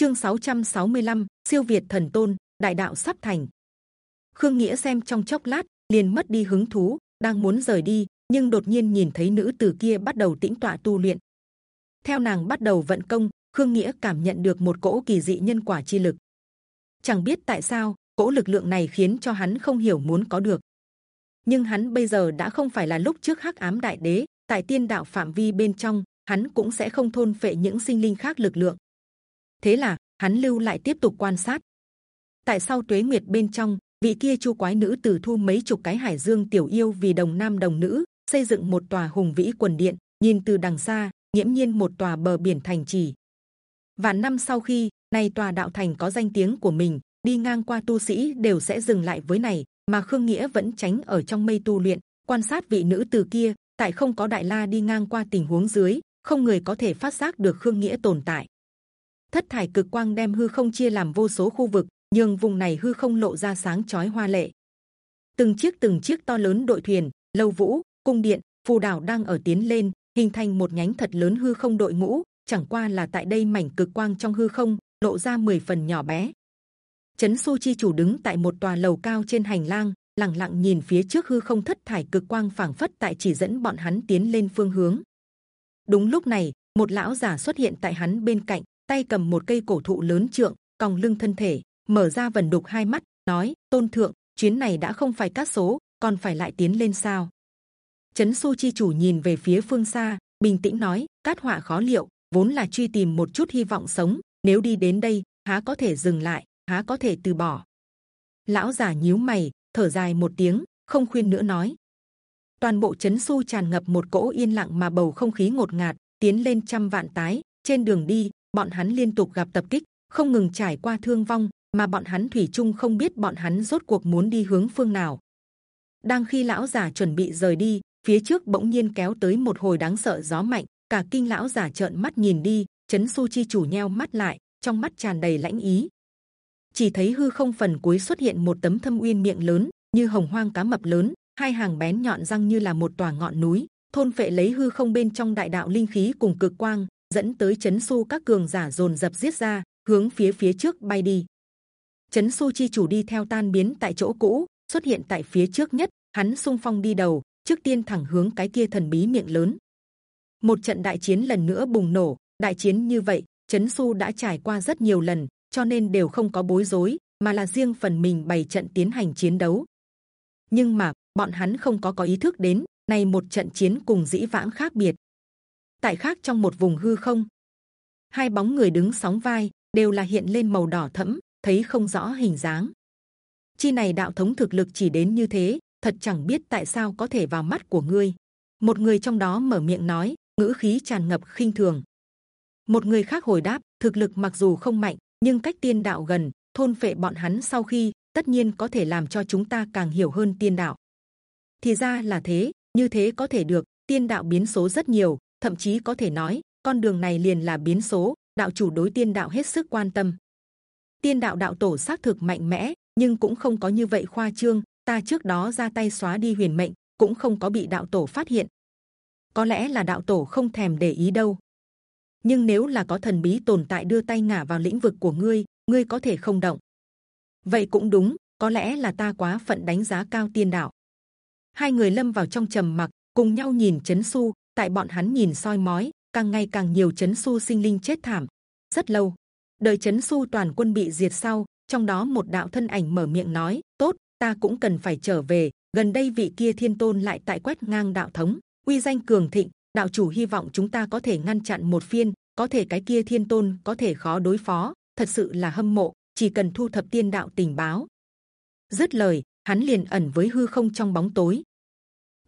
chương 665, siêu việt thần tôn đại đạo sắp thành. Khương nghĩa xem trong chốc lát liền mất đi hứng thú đang muốn rời đi nhưng đột nhiên nhìn thấy nữ tử kia bắt đầu tĩnh tọa tu luyện. Theo nàng bắt đầu vận công khương nghĩa cảm nhận được một cỗ kỳ dị nhân quả chi lực. Chẳng biết tại sao cỗ lực lượng này khiến cho hắn không hiểu muốn có được. Nhưng hắn bây giờ đã không phải là lúc trước hắc ám đại đế tại tiên đạo phạm vi bên trong hắn cũng sẽ không thôn phệ những sinh linh khác lực lượng thế là, hắn lưu lại tiếp tục quan sát. Tại sao tuế nguyệt bên trong, vị kia chu quái nữ tử thu mấy chục cái hải dương tiểu yêu vì đồng nam đồng nữ, xây dựng một tòa hùng vĩ quần điện, nhìn từ đằng xa nhiễm nhiên một tòa bờ biển thành trì. Và năm sau khi này tòa đạo thành có danh tiếng của mình, đi ngang qua tu sĩ đều sẽ dừng lại với này, mà khương nghĩa vẫn tránh ở trong mây tu luyện, quan sát vị nữ tử kia, tại không có đại la đi ngang qua tình huống dưới, không người có thể phát giác được khương nghĩa tồn tại thất thải cực quang đem hư không chia làm vô số khu vực, nhưng vùng này hư không lộ ra sáng chói hoa lệ. Từng chiếc từng chiếc to lớn đội thuyền lâu vũ, cung điện, phù đảo đang ở tiến lên, hình thành một nhánh thật lớn hư không đội ngũ, chẳng qua là tại đây mảnh cực quang trong hư không, lộ ra 10 phần nhỏ bé. Chấn su chi chủ đứng tại một tòa lầu cao trên hành lang, lặng lặng nhìn phía trước hư không thất thải cực quang phảng phất tại chỉ dẫn bọn hắn tiến lên phương hướng. Đúng lúc này, một lão giả xuất hiện tại hắn bên cạnh tay cầm một cây cổ thụ lớn trượng, còng lưng thân thể, mở ra vần đục hai mắt, nói, tôn thượng, chuyến này đã không phải cát số, còn phải lại tiến lên sao? Chấn su chi chủ nhìn về phía phương xa, bình tĩnh nói, cát họa khó liệu, vốn là truy tìm một chút hy vọng sống, nếu đi đến đây, há có thể dừng lại, há có thể từ bỏ. Lão già nhíu mày, thở dài một tiếng, không khuyên nữa nói. Toàn bộ chấn su tràn ngập một cỗ yên lặng mà bầu không khí ngột ngạt, tiến lên trăm vạn tái, trên đường đi bọn hắn liên tục gặp tập kích, không ngừng trải qua thương vong, mà bọn hắn thủy chung không biết bọn hắn rốt cuộc muốn đi hướng phương nào. Đang khi lão già chuẩn bị rời đi, phía trước bỗng nhiên kéo tới một hồi đáng sợ gió mạnh, cả kinh lão già trợn mắt nhìn đi, chấn su chi chủ nheo mắt lại, trong mắt tràn đầy lãnh ý. Chỉ thấy hư không phần cuối xuất hiện một tấm thâm uyên miệng lớn, như hồng hoang cá mập lớn, hai hàng bén nhọn răng như là một tòa ngọn núi, thôn phệ lấy hư không bên trong đại đạo linh khí cùng cực quang dẫn tới chấn su các cường giả dồn dập giết ra, hướng phía phía trước bay đi. Chấn su chi chủ đi theo tan biến tại chỗ cũ, xuất hiện tại phía trước nhất, hắn sung phong đi đầu, trước tiên thẳng hướng cái kia thần bí miệng lớn. Một trận đại chiến lần nữa bùng nổ, đại chiến như vậy, chấn su đã trải qua rất nhiều lần, cho nên đều không có bối rối, mà là riêng phần mình bày trận tiến hành chiến đấu. Nhưng mà, bọn hắn không có có ý thức đến này một trận chiến cùng dĩ vãng khác biệt tại khác trong một vùng hư không. Hai bóng người đứng sóng vai, đều là hiện lên màu đỏ thẫm, thấy không rõ hình dáng. Chi này đạo thống thực lực chỉ đến như thế, thật chẳng biết tại sao có thể vào mắt của ngươi. Một người trong đó mở miệng nói, ngữ khí tràn ngập khinh thường. Một người khác hồi đáp, thực lực mặc dù không mạnh, nhưng cách tiên đạo gần, thôn phệ bọn hắn sau khi, tất nhiên có thể làm cho chúng ta càng hiểu hơn tiên đạo. Thì ra là thế, như thế có thể được, tiên đạo biến số rất nhiều thậm chí có thể nói, con đường này liền là biến số, đạo chủ đối tiên đạo hết sức quan tâm. Tiên đạo đạo tổ xác thực mạnh mẽ, nhưng cũng không có như vậy khoa trương, ta trước đó ra tay xóa đi huyền mệnh, cũng không có bị đạo tổ phát hiện. Có lẽ là đạo tổ không thèm để ý đâu. Nhưng nếu là có thần bí tồn tại đưa tay ngả vào lĩnh vực của ngươi ngươi có thể không động. Vậy cũng đúng, có lẽ là ta quá phận đánh giá cao tiên đạo. Hai người lâm vào trong trầm mặc, cùng nhau nhìn chấn su tại bọn hắn nhìn soi mói, càng ngày càng nhiều chấn su sinh linh chết thảm. Rất lâu, đời chấn su toàn quân bị diệt sau, trong đó một đạo thân ảnh mở miệng nói, tốt, ta cũng cần phải trở về. Gần đây vị kia thiên tôn lại tại quét ngang đạo thống, uy danh cường thịnh. Đạo chủ hy vọng chúng ta có thể ngăn chặn một phiên, có thể cái kia thiên tôn có thể khó đối phó. Thật sự là hâm mộ, chỉ cần thu thập tiên đạo tình báo. Dứt lời, hắn liền ẩn với hư không trong bóng tối.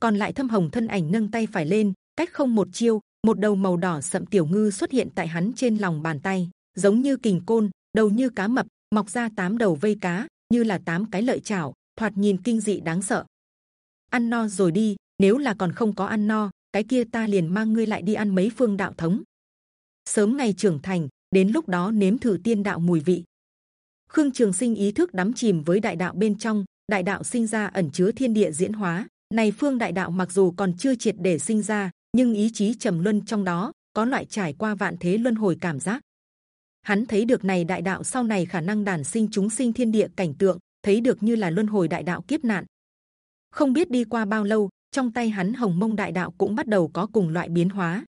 Còn lại thâm hồng thân ảnh nâng tay phải lên cách không một chiêu, một đầu màu đỏ sậm tiểu ngư xuất hiện tại hắn trên lòng bàn tay, giống như kình côn, đầu như cá mập, mọc ra tám đầu vây cá, như là tám cái lợi chảo, thoạt nhìn kinh dị đáng sợ. Ăn no rồi đi, nếu là còn không có ăn no, cái kia ta liền mang ngươi lại đi ăn mấy phương đạo thống. Sớm ngày trưởng thành, đến lúc đó nếm thử tiên đạo mùi vị. Khương trường sinh ý thức đắm chìm với đại đạo bên trong, đại đạo sinh ra ẩn chứa thiên địa diễn hóa. Này phương đại đạo mặc dù còn chưa triệt để sinh ra nhưng ý chí trầm luân trong đó có loại trải qua vạn thế luân hồi cảm giác. Hắn thấy được này đại đạo sau này khả năng đản sinh chúng sinh thiên địa cảnh tượng, thấy được như là luân hồi đại đạo kiếp nạn. Không biết đi qua bao lâu, trong tay hắn hồng mông đại đạo cũng bắt đầu có cùng loại biến hóa.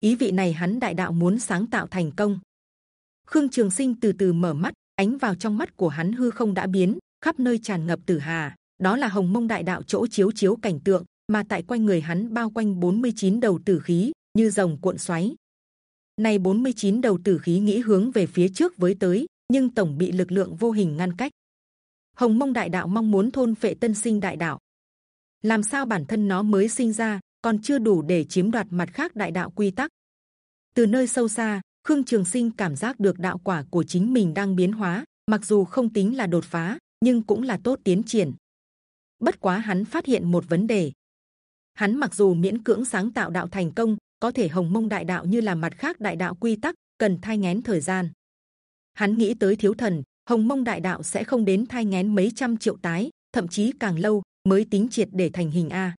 Ý vị này hắn đại đạo muốn sáng tạo thành công. Khương trường sinh từ từ mở mắt, ánh vào trong mắt của hắn hư không đã biến, khắp nơi tràn ngập tử hà. Đó là hồng mông đại đạo chỗ chiếu chiếu cảnh tượng mà tại quanh người hắn bao quanh 49 đầu tử khí, như rồng cuộn xoáy. Này 49 đầu tử khí nghĩ hướng về phía trước với tới, nhưng tổng bị lực lượng vô hình ngăn cách. Hồng mông đại đạo mong muốn thôn phệ tân sinh đại đạo. Làm sao bản thân nó mới sinh ra, còn chưa đủ để chiếm đoạt mặt khác đại đạo quy tắc? Từ nơi sâu xa, khương trường sinh cảm giác được đạo quả của chính mình đang biến hóa, mặc dù không tính là đột phá, nhưng cũng là tốt tiến triển. Bất quá hắn phát hiện một vấn đề hắn mặc dù miễn cưỡng sáng tạo đạo thành công, có thể hồng mông đại đạo như là mặt khác đại đạo quy tắc, cần thay ngén thời gian. Hắn nghĩ tới thiếu thần, hồng mông đại đạo sẽ không đến thay ngén mấy trăm triệu tái, thậm chí càng lâu mới tính triệt để thành hình a.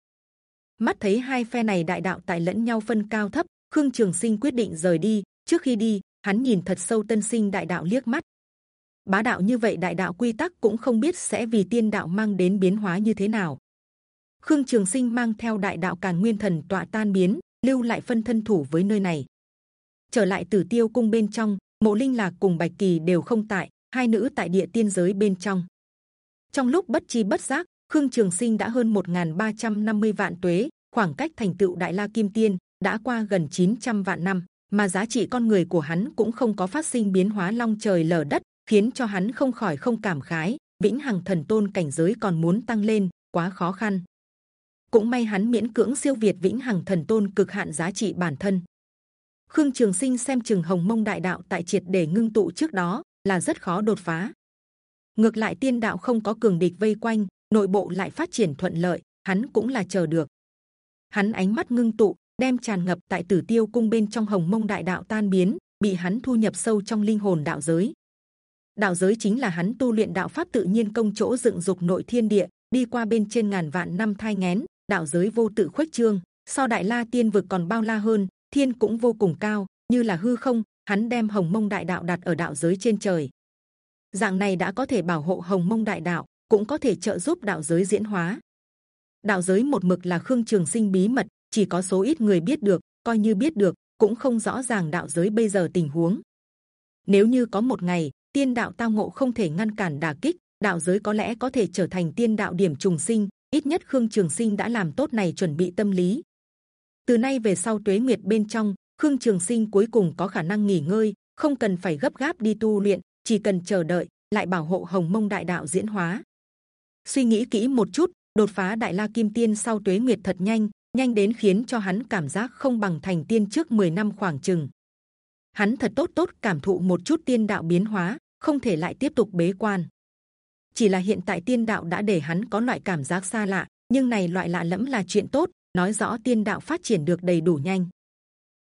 Mắt thấy hai phe này đại đạo tại lẫn nhau phân cao thấp, khương trường sinh quyết định rời đi. Trước khi đi, hắn nhìn thật sâu tân sinh đại đạo liếc mắt. Bá đạo như vậy đại đạo quy tắc cũng không biết sẽ vì tiên đạo mang đến biến hóa như thế nào khương trường sinh mang theo đại đạo càn nguyên thần tọa tan biến, lưu lại phân thân thủ với nơi này. Trở lại tử tiêu cung bên trong, mộ linh lạc cùng bạch kỳ đều không tại, hai nữ tại địa tiên giới bên trong. Trong lúc bất chi bất giác, khương trường sinh đã hơn 1.350 vạn tuế, khoảng cách thành tựu đại la kim tiên đã qua gần 900 vạn năm, mà giá trị con người của hắn cũng không có phát sinh biến hóa long trời lở đất, khiến cho hắn không khỏi không cảm khái, vĩnh hằng thần tôn cảnh giới còn muốn tăng lên, quá khó khăn cũng may hắn miễn cưỡng siêu việt vĩnh hằng thần tôn cực hạn giá trị bản thân. Khương trường sinh xem chừng hồng mông đại đạo tại triệt để ngưng tụ trước đó là rất khó đột phá. Ngược lại tiên đạo không có cường địch vây quanh, nội bộ lại phát triển thuận lợi, hắn cũng là chờ được. Hắn ánh mắt ngưng tụ, đem tràn ngập tại tử tiêu cung bên trong hồng mông đại đạo tan biến, bị hắn thu nhập sâu trong linh hồn đạo giới. Đạo giới chính là hắn tu luyện đạo pháp tự nhiên công chỗ dựng dục nội thiên địa, đi qua bên trên ngàn vạn năm thai ngén đạo giới vô tự khuếch trương, so đại la tiên vực còn bao la hơn, thiên cũng vô cùng cao, như là hư không, hắn đem hồng mông đại đạo đặt ở đạo giới trên trời. Dạng này đã có thể bảo hộ hồng mông đại đạo, cũng có thể trợ giúp đạo giới diễn hóa. Đạo giới một mực là khương trường sinh bí mật, chỉ có số ít người biết được, coi như biết được, cũng không rõ ràng đạo giới bây giờ tình huống. Nếu như có một ngày, tiên đạo tao ngộ không thể ngăn cản đả kích, đạo giới có lẽ có thể trở thành tiên đạo điểm trùng sinh ít nhất khương trường sinh đã làm tốt này chuẩn bị tâm lý. Từ nay về sau tuế nguyệt bên trong, khương trường sinh cuối cùng có khả năng nghỉ ngơi, không cần phải gấp gáp đi tu luyện, chỉ cần chờ đợi, lại bảo hộ hồng mông đại đạo diễn hóa. Suy nghĩ kỹ một chút, đột phá đại la kim tiên sau tuế nguyệt thật nhanh nhanh đến khiến cho hắn cảm giác không bằng thành tiên trước 10 năm khoảng chừng. Hắn thật tốt tốt cảm thụ một chút tiên đạo biến hóa, không thể lại tiếp tục bế quan chỉ là hiện tại tiên đạo đã để hắn có loại cảm giác xa lạ, nhưng này loại lạ lẫm là chuyện tốt, nói rõ tiên đạo phát triển được đầy đủ nhanh.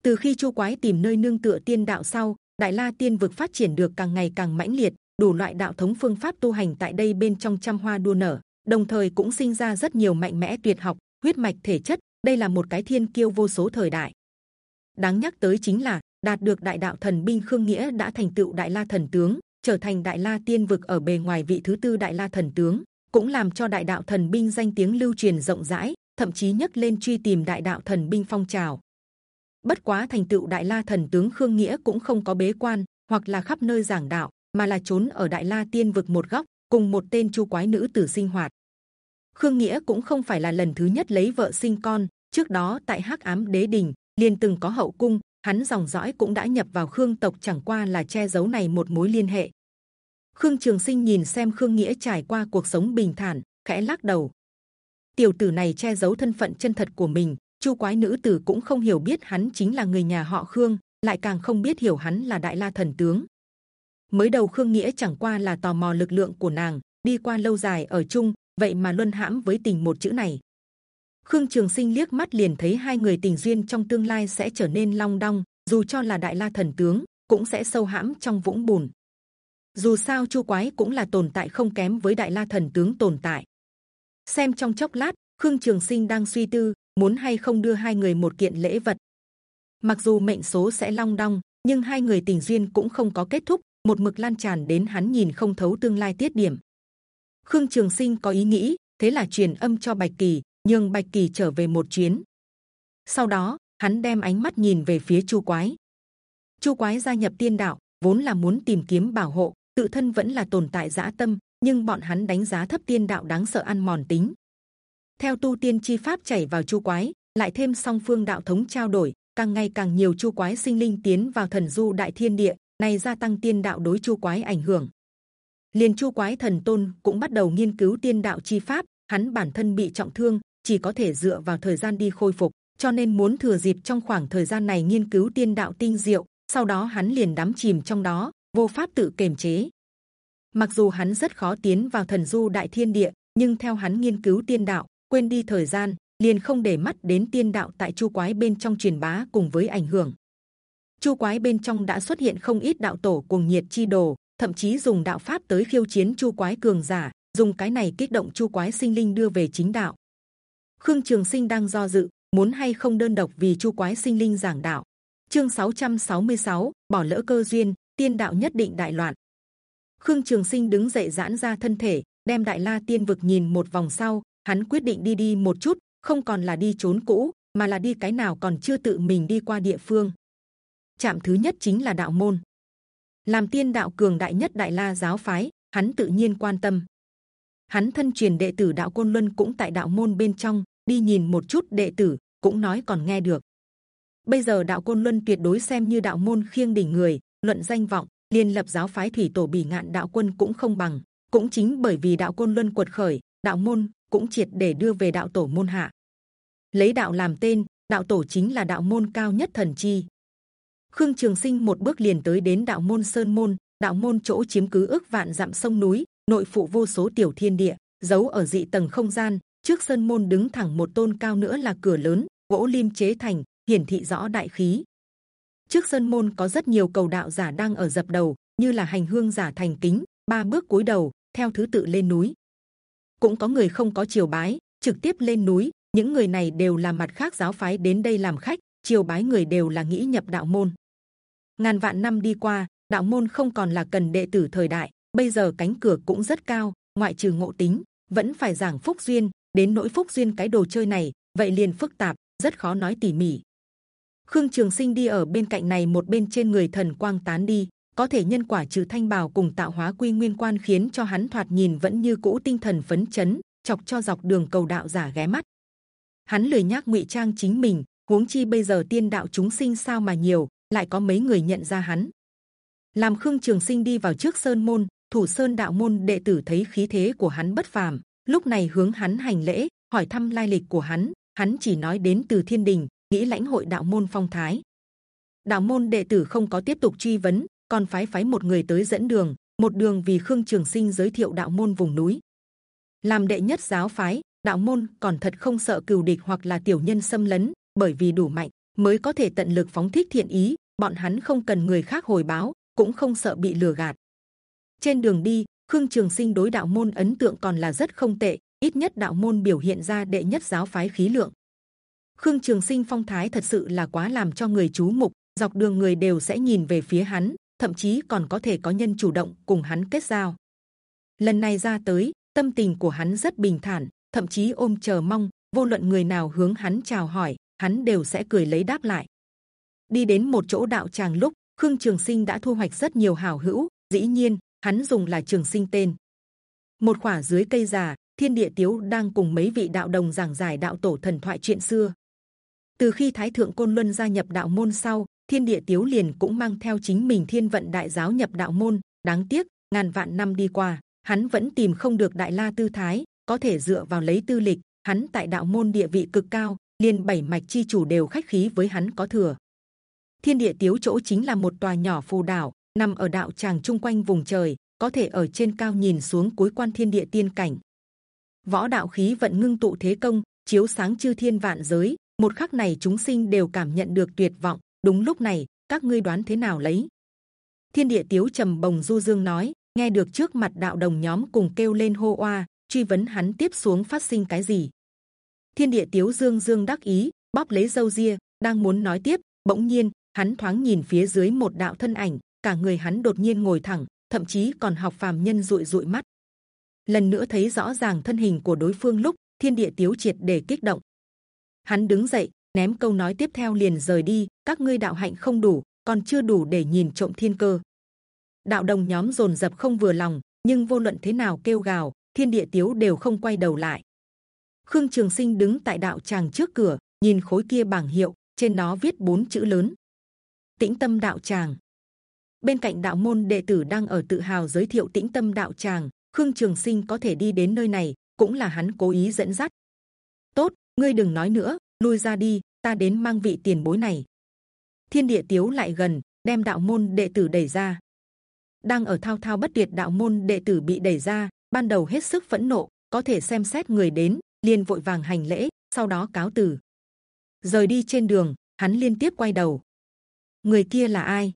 Từ khi chu quái tìm nơi nương tựa tiên đạo sau, đại la tiên vực phát triển được càng ngày càng mãnh liệt, đủ loại đạo thống phương pháp tu hành tại đây bên trong trăm hoa đua nở, đồng thời cũng sinh ra rất nhiều mạnh mẽ tuyệt học, huyết mạch thể chất, đây là một cái thiên kiêu vô số thời đại. Đáng nhắc tới chính là, đạt được đại đạo thần binh khương nghĩa đã thành tựu đại la thần tướng trở thành đại la tiên vực ở bề ngoài vị thứ tư đại la thần tướng, cũng làm cho đại đạo thần binh danh tiếng lưu truyền rộng rãi, thậm chí nhấc lên truy tìm đại đạo thần binh phong trào. Bất quá thành tựu đại la thần tướng khương nghĩa cũng không có bế quan, hoặc là khắp nơi giảng đạo, mà là trốn ở đại la tiên vực một góc, cùng một tên chu quái nữ tử sinh hoạt. Khương nghĩa cũng không phải là lần thứ nhất lấy vợ sinh con, trước đó tại hắc ám đế đình, liền từng có hậu cung hắn dòng dõi cũng đã nhập vào khương tộc, chẳng qua là che giấu này một mối liên hệ. Khương trường sinh nhìn xem khương nghĩa trải qua cuộc sống bình thản, khẽ lắc đầu. Tiểu tử này che giấu thân phận chân thật của mình, chu quái nữ tử cũng không hiểu biết hắn chính là người nhà họ khương, lại càng không biết hiểu hắn là đại la thần tướng. Mới đầu khương nghĩa chẳng qua là tò mò lực lượng của nàng, đi qua lâu dài ở chung, vậy mà luân hãm với tình một chữ này khương trường sinh liếc mắt liền thấy hai người tình duyên trong tương lai sẽ trở nên long đong, dù cho là đại la thần tướng, cũng sẽ sâu hãm trong vũng bùn. Dù sao chu quái cũng là tồn tại không kém với đại la thần tướng tồn tại. Xem trong chốc lát, khương trường sinh đang suy tư, muốn hay không đưa hai người một kiện lễ vật. Mặc dù mệnh số sẽ long đong, nhưng hai người tình duyên cũng không có kết thúc, một mực lan tràn đến hắn nhìn không thấu tương lai tiết điểm. Khương trường sinh có ý nghĩ, thế là truyền âm cho bạch kỳ nhưng bạch kỳ trở về một chuyến. Sau đó, hắn đem ánh mắt nhìn về phía chu quái. Chu quái gia nhập tiên đạo, vốn là muốn tìm kiếm bảo hộ, tự thân vẫn là tồn tại dã tâm, nhưng bọn hắn đánh giá thấp tiên đạo đáng sợ ăn mòn tính. Theo tu tiên chi pháp chảy vào chu quái, lại thêm song phương đạo thống trao đổi, càng ngày càng nhiều chu quái sinh linh tiến vào thần du đại thiên địa, này gia tăng tiên đạo đối chu quái ảnh hưởng. Liền chu quái thần tôn cũng bắt đầu nghiên cứu tiên đạo chi pháp, hắn bản thân bị trọng thương chỉ có thể dựa vào thời gian đi khôi phục, cho nên muốn thừa dịp trong khoảng thời gian này nghiên cứu tiên đạo tinh diệu, sau đó hắn liền đắm chìm trong đó, vô pháp tự kiềm chế. Mặc dù hắn rất khó tiến vào thần du đại thiên địa, nhưng theo hắn nghiên cứu tiên đạo, quên đi thời gian, liền không để mắt đến tiên đạo tại chu quái bên trong truyền bá cùng với ảnh hưởng. Chu quái bên trong đã xuất hiện không ít đạo tổ cuồng nhiệt chi đồ, thậm chí dùng đạo pháp tới khiêu chiến chu quái cường giả, dùng cái này kích động chu quái sinh linh đưa về chính đạo khương trường sinh đang do dự muốn hay không đơn độc vì chu quái sinh linh giảng đạo. Chương 666, bỏ lỡ cơ duyên tiên đạo nhất định đại loạn. Khương trường sinh đứng dậy giãn ra thân thể đem đại la tiên vực nhìn một vòng sau hắn quyết định đi đi một chút không còn là đi trốn cũ mà là đi cái nào còn chưa tự mình đi qua địa phương. Chạm thứ nhất chính là đạo môn. Làm tiên đạo cường đại nhất đại la giáo phái hắn tự nhiên quan tâm. Hắn thân truyền đệ tử đạo côn luân cũng tại đạo môn bên trong đi nhìn một chút đệ tử, cũng nói còn nghe được. Bây giờ đạo côn luân tuyệt đối xem như đạo môn khiêng đỉnh người, luận danh vọng, liên lập giáo phái thủy tổ bỉ ngạn đạo quân cũng không bằng. Cũng chính bởi vì đạo côn luân quật khởi, đạo môn cũng triệt để đưa về đạo tổ môn hạ. Lấy đạo làm tên, đạo tổ chính là đạo môn cao nhất thần chi. Khương trường sinh một bước liền tới đến đạo môn sơn môn. Đạo môn chỗ chiếm cứ ước vạn dặm sông núi, nội phụ vô số tiểu thiên địa, giấu ở dị tầng không gian trước sơn môn đứng thẳng một tôn cao nữa là cửa lớn, gỗ lim chế thành, hiển thị rõ đại khí. Trước sơn môn có rất nhiều cầu đạo giả đang ở dập đầu, như là hành hương giả thành kính, ba bước cúi đầu, theo thứ tự lên núi. Cũng có người không có triều bái, trực tiếp lên núi, những người này đều là mặt khác giáo phái đến đây làm khách, triều bái người đều là nghĩ nhập đạo môn. Ngàn vạn năm đi qua, đạo môn không còn là cần đệ tử thời đại, bây giờ cánh cửa cũng rất cao, ngoại trừ ngộ tính, vẫn phải giảng phúc duyên đến nỗi phúc duyên cái đồ chơi này, vậy liền phức tạp, rất khó nói tỉ mỉ. Khương trường sinh đi ở bên cạnh này một bên trên người thần quang tán đi, có thể nhân quả trừ thanh bào cùng tạo hóa quy nguyên quan khiến cho hắn thoạt nhìn vẫn như cũ tinh thần phấn chấn, chọc cho dọc đường cầu đạo giả ghé mắt. Hắn lười nhác ngụy trang chính mình, huống chi bây giờ tiên đạo chúng sinh sao mà nhiều, lại có mấy người nhận ra hắn. Làm khương trường sinh đi vào trước sơn môn, thủ sơn đạo môn đệ tử thấy khí thế của hắn bất phàm lúc này hướng hắn hành lễ, hỏi thăm lai lịch của hắn hắn chỉ nói đến từ thiên đình, nghĩ lãnh hội đạo môn phong thái. Đạo môn đệ tử không có tiếp tục truy vấn, còn phái phái một người tới dẫn đường, một đường vì khương trường sinh giới thiệu đạo môn vùng núi. Làm đệ nhất giáo phái, đạo môn còn thật không sợ cừu địch hoặc là tiểu nhân xâm lấn, bởi vì đủ mạnh, mới có thể tận lực phóng thích thiện ý, bọn hắn không cần người khác hồi báo, cũng không sợ bị lừa gạt. Trên đường đi khương trường sinh đối đạo môn ấn tượng còn là rất không tệ, ít nhất đạo môn biểu hiện ra đệ nhất giáo phái khí lượng. Khương trường sinh phong thái thật sự là quá làm cho người chú mục, dọc đường người đều sẽ nhìn về phía hắn, thậm chí còn có thể có nhân chủ động cùng hắn kết giao. Lần này ra tới, tâm tình của hắn rất bình thản, thậm chí ôm chờ mong, vô luận người nào hướng hắn chào hỏi, hắn đều sẽ cười lấy đáp lại. Đi đến một chỗ đạo tràng lúc, khương trường sinh đã thu hoạch rất nhiều hảo hữu, dĩ nhiên hắn dùng là trường sinh tên. Một khỏa dưới cây già, thiên địa tiếu đang cùng mấy vị đạo đồng giảng giải đạo tổ thần thoại chuyện xưa. Từ khi thái thượng côn luân gia nhập đạo môn sau, thiên địa tiếu liền cũng mang theo chính mình thiên vận đại giáo nhập đạo môn. Đáng tiếc, ngàn vạn năm đi qua, hắn vẫn tìm không được đại la tư thái, có thể dựa vào lấy tư lịch. Hắn tại đạo môn địa vị cực cao, liền bảy mạch chi chủ đều khách khí với hắn có thừa. Thiên địa tiếu chỗ chính là một tòa nhỏ phù đảo nằm ở đạo tràng chung quanh vùng trời, có thể ở trên cao nhìn xuống cuối quan thiên địa tiên cảnh. Võ đạo khí vận ngưng tụ thế công, chiếu sáng chư thiên vạn giới. Một khắc này chúng sinh đều cảm nhận được tuyệt vọng. Đúng lúc này, các ngươi đoán thế nào lấy? Thiên địa tiếu trầm bồng du dương nói, nghe được trước mặt đạo đồng nhóm cùng kêu lên hô oa, truy vấn hắn tiếp xuống phát sinh cái gì? Thiên địa tiếu dương dương đắc ý, bóp lấy dâu ria, đang muốn nói tiếp, bỗng nhiên, hắn thoáng nhìn phía dưới một đạo thân ảnh cả người hắn đột nhiên ngồi thẳng, thậm chí còn học phàm nhân rụi rụi mắt. Lần nữa thấy rõ ràng thân hình của đối phương lúc thiên địa tiếu triệt để kích động. Hắn đứng dậy, ném câu nói tiếp theo liền rời đi, các ngươi đạo hạnh không đủ, còn chưa đủ để nhìn trộm thiên cơ. Đạo đồng nhóm rồn rập không vừa lòng, nhưng vô luận thế nào kêu gào, thiên địa tiếu đều không quay đầu lại. Khương trường sinh đứng tại đạo tràng trước cửa, nhìn khối kia bảng hiệu, trên đó viết bốn chữ lớn. Tĩnh tâm đạo tràng bên cạnh đạo môn đệ tử đang ở tự hào giới thiệu tĩnh tâm đạo tràng, khương trường sinh có thể đi đến nơi này, cũng là hắn cố ý dẫn dắt. Tốt, ngươi đừng nói nữa, lui ra đi, ta đến mang vị tiền bối này. Thiên địa tiếu lại gần, đem đạo môn đệ tử đẩy ra. Đang ở thao thao bất tuyệt đạo môn đệ tử bị đẩy ra, ban đầu hết sức phẫn nộ, có thể xem xét người đến, liền vội vàng hành lễ, sau đó cáo từ. Rời đi trên đường, hắn liên tiếp quay đầu. Người kia là ai?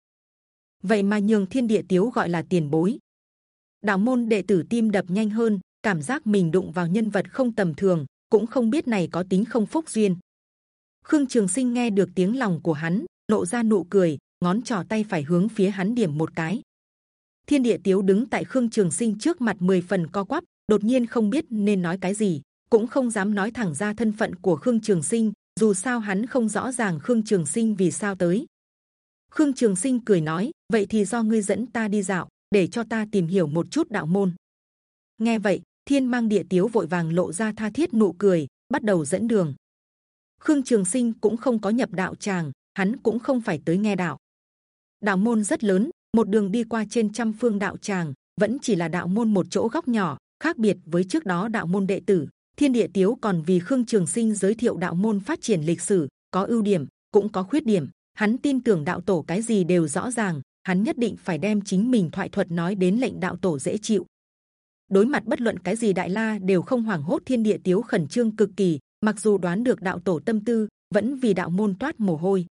Vậy mà nhường thiên địa tiếu gọi là tiền bối. Đạo môn đệ tử tim đập nhanh hơn, cảm giác mình đụng vào nhân vật không tầm thường, cũng không biết này có tính không phúc duyên. Khương trường sinh nghe được tiếng lòng của hắn nộ ra nụ cười, ngón trỏ tay phải hướng phía hắn điểm một cái. Thiên địa tiếu đứng tại khương trường sinh trước mặt mười phần co quắp, đột nhiên không biết nên nói cái gì, cũng không dám nói thẳng ra thân phận của khương trường sinh, dù sao hắn không rõ ràng khương trường sinh vì sao tới khương trường sinh cười nói, vậy thì do ngươi dẫn ta đi dạo, để cho ta tìm hiểu một chút đạo môn. Nghe vậy, thiên mang địa tiếu vội vàng lộ ra tha thiết nụ cười, bắt đầu dẫn đường. Khương trường sinh cũng không có nhập đạo tràng, hắn cũng không phải tới nghe đạo. Đạo môn rất lớn, một đường đi qua trên trăm phương đạo tràng, vẫn chỉ là đạo môn một chỗ góc nhỏ, khác biệt với trước đó đạo môn đệ tử. Thiên địa tiếu còn vì khương trường sinh giới thiệu đạo môn phát triển lịch sử, có ưu điểm, cũng có khuyết điểm hắn tin tưởng đạo tổ cái gì đều rõ ràng, hắn nhất định phải đem chính mình thoại thuật nói đến lệnh đạo tổ dễ chịu. Đối mặt bất luận cái gì đại la đều không hoảng hốt, thiên địa tiếu khẩn trương cực kỳ, mặc dù đoán được đạo tổ tâm tư, vẫn vì đạo môn toát mồ hôi.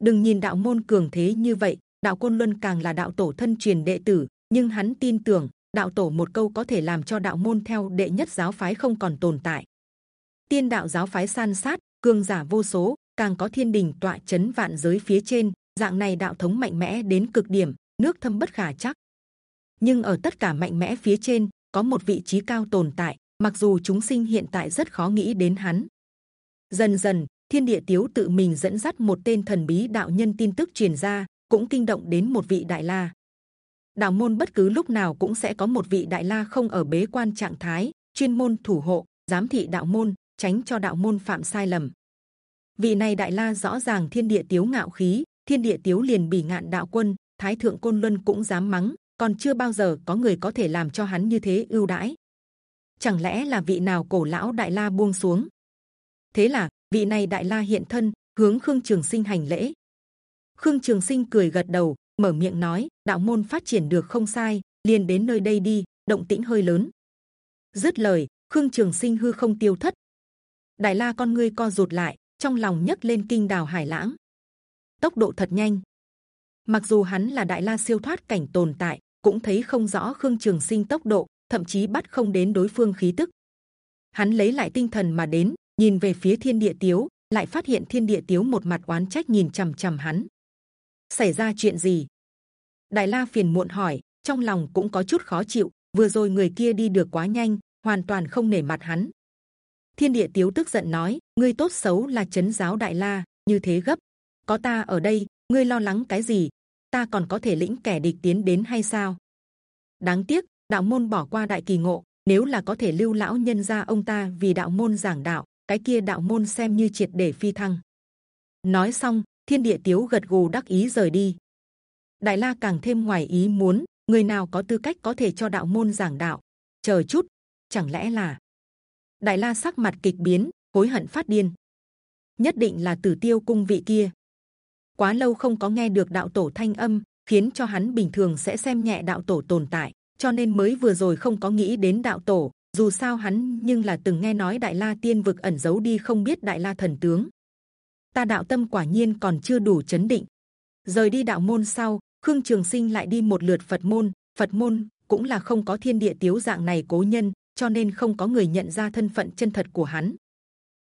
Đừng nhìn đạo môn cường thế như vậy, đạo côn luân càng là đạo tổ thân truyền đệ tử, nhưng hắn tin tưởng, đạo tổ một câu có thể làm cho đạo môn theo đệ nhất giáo phái không còn tồn tại. Tiên đạo giáo phái san sát, cường giả vô số càng có thiên đình tọa chấn vạn giới phía trên, dạng này đạo thống mạnh mẽ đến cực điểm, nước thâm bất khả chắc. Nhưng ở tất cả mạnh mẽ phía trên, có một vị trí cao tồn tại, mặc dù chúng sinh hiện tại rất khó nghĩ đến hắn. Dần dần, thiên địa tiếu tự mình dẫn dắt một tên thần bí đạo nhân tin tức truyền ra, cũng kinh động đến một vị đại la. Đạo môn bất cứ lúc nào cũng sẽ có một vị đại la không ở bế quan trạng thái, chuyên môn thủ hộ, giám thị đạo môn, tránh cho đạo môn phạm sai lầm vị này đại la rõ ràng thiên địa tiếu ngạo khí, thiên địa tiếu liền bỉ ngạn đạo quân, thái thượng côn luân cũng dám mắng, còn chưa bao giờ có người có thể làm cho hắn như thế ưu đãi. Chẳng lẽ là vị nào cổ lão đại la buông xuống? Thế là, vị này đại la hiện thân, hướng khương trường sinh hành lễ. Khương trường sinh cười gật đầu, mở miệng nói, đạo môn phát triển được không sai, liền đến nơi đây đi, động tĩnh hơi lớn. Dứt lời, khương trường sinh hư không tiêu thất. Đại la con ngươi co rụt lại trong lòng nhấc lên kinh đào hải lãng. Tốc độ thật nhanh. Mặc dù hắn là đại la siêu thoát cảnh tồn tại, cũng thấy không rõ khương trường sinh tốc độ, thậm chí bắt không đến đối phương khí tức. Hắn lấy lại tinh thần mà đến, nhìn về phía thiên địa tiếu, lại phát hiện thiên địa tiếu một mặt oán trách nhìn c h ầ m c h ầ m hắn. Xảy ra chuyện gì? Đại la phiền muộn hỏi, trong lòng cũng có chút khó chịu, vừa rồi người kia đi được quá nhanh, hoàn toàn không nể mặt hắn thiên địa tiếu tức giận nói ngươi tốt xấu là chấn giáo đại la như thế gấp có ta ở đây ngươi lo lắng cái gì ta còn có thể lĩnh kẻ địch tiến đến hay sao đáng tiếc đạo môn bỏ qua đại kỳ ngộ nếu là có thể lưu lão nhân gia ông ta vì đạo môn giảng đạo cái kia đạo môn xem như triệt để phi thăng. Nói xong, thiên địa tiếu gật gù đắc ý rời đi. Đại la càng thêm ngoài ý muốn, người nào có tư cách có thể cho đạo môn giảng đạo? Chờ chút, chẳng lẽ là Đại la sắc mặt kịch biến, hối hận phát điên. Nhất định là Tử Tiêu cung vị kia. Quá lâu không có nghe được đạo tổ thanh âm, khiến cho hắn bình thường sẽ xem nhẹ đạo tổ tồn tại, cho nên mới vừa rồi không có nghĩ đến đạo tổ, dù sao hắn nhưng là từng nghe nói đại la tiên vực ẩn giấu đi không biết đại la thần tướng ta đạo tâm quả nhiên còn chưa đủ chấn định rời đi đạo môn sau khương trường sinh lại đi một lượt phật môn phật môn cũng là không có thiên địa tiếu dạng này cố nhân cho nên không có người nhận ra thân phận chân thật của hắn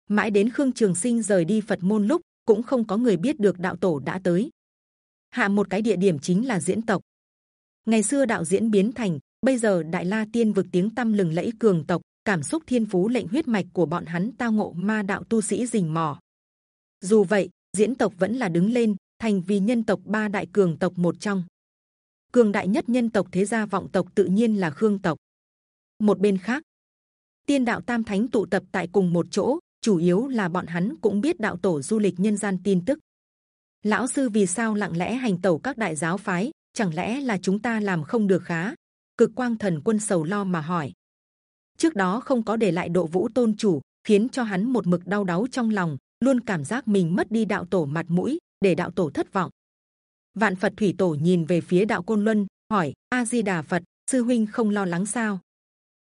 mãi đến khương trường sinh rời đi phật môn lúc cũng không có người biết được đạo tổ đã tới. Hạ một cái địa điểm chính là diễn tộc. Ngày xưa đạo diễn biến thành, bây giờ đại la tiên vực tiếng tăm lừng lẫy cường tộc, cảm xúc thiên phú lệnh huyết mạch của bọn hắn tao ngộ ma đạo tu sĩ rình mò. Dù vậy, diễn tộc vẫn là đứng lên, thành vì nhân tộc ba đại cường tộc một trong. Cường đại nhất nhân tộc thế gia vọng tộc tự nhiên là khương tộc. Một bên khác, tiên đạo tam thánh tụ tập tại cùng một chỗ, chủ yếu là bọn hắn cũng biết đạo tổ du lịch nhân gian tin tức. Lão sư vì sao lặng lẽ hành tẩu các đại giáo phái? Chẳng lẽ là chúng ta làm không được khá? Cực quang thần quân sầu lo mà hỏi. Trước đó không có để lại độ vũ tôn chủ, khiến cho hắn một mực đau đáu trong lòng, luôn cảm giác mình mất đi đạo tổ mặt mũi, để đạo tổ thất vọng. Vạn Phật thủy tổ nhìn về phía đạo côn luân, hỏi: A Di Đà Phật, sư huynh không lo lắng sao?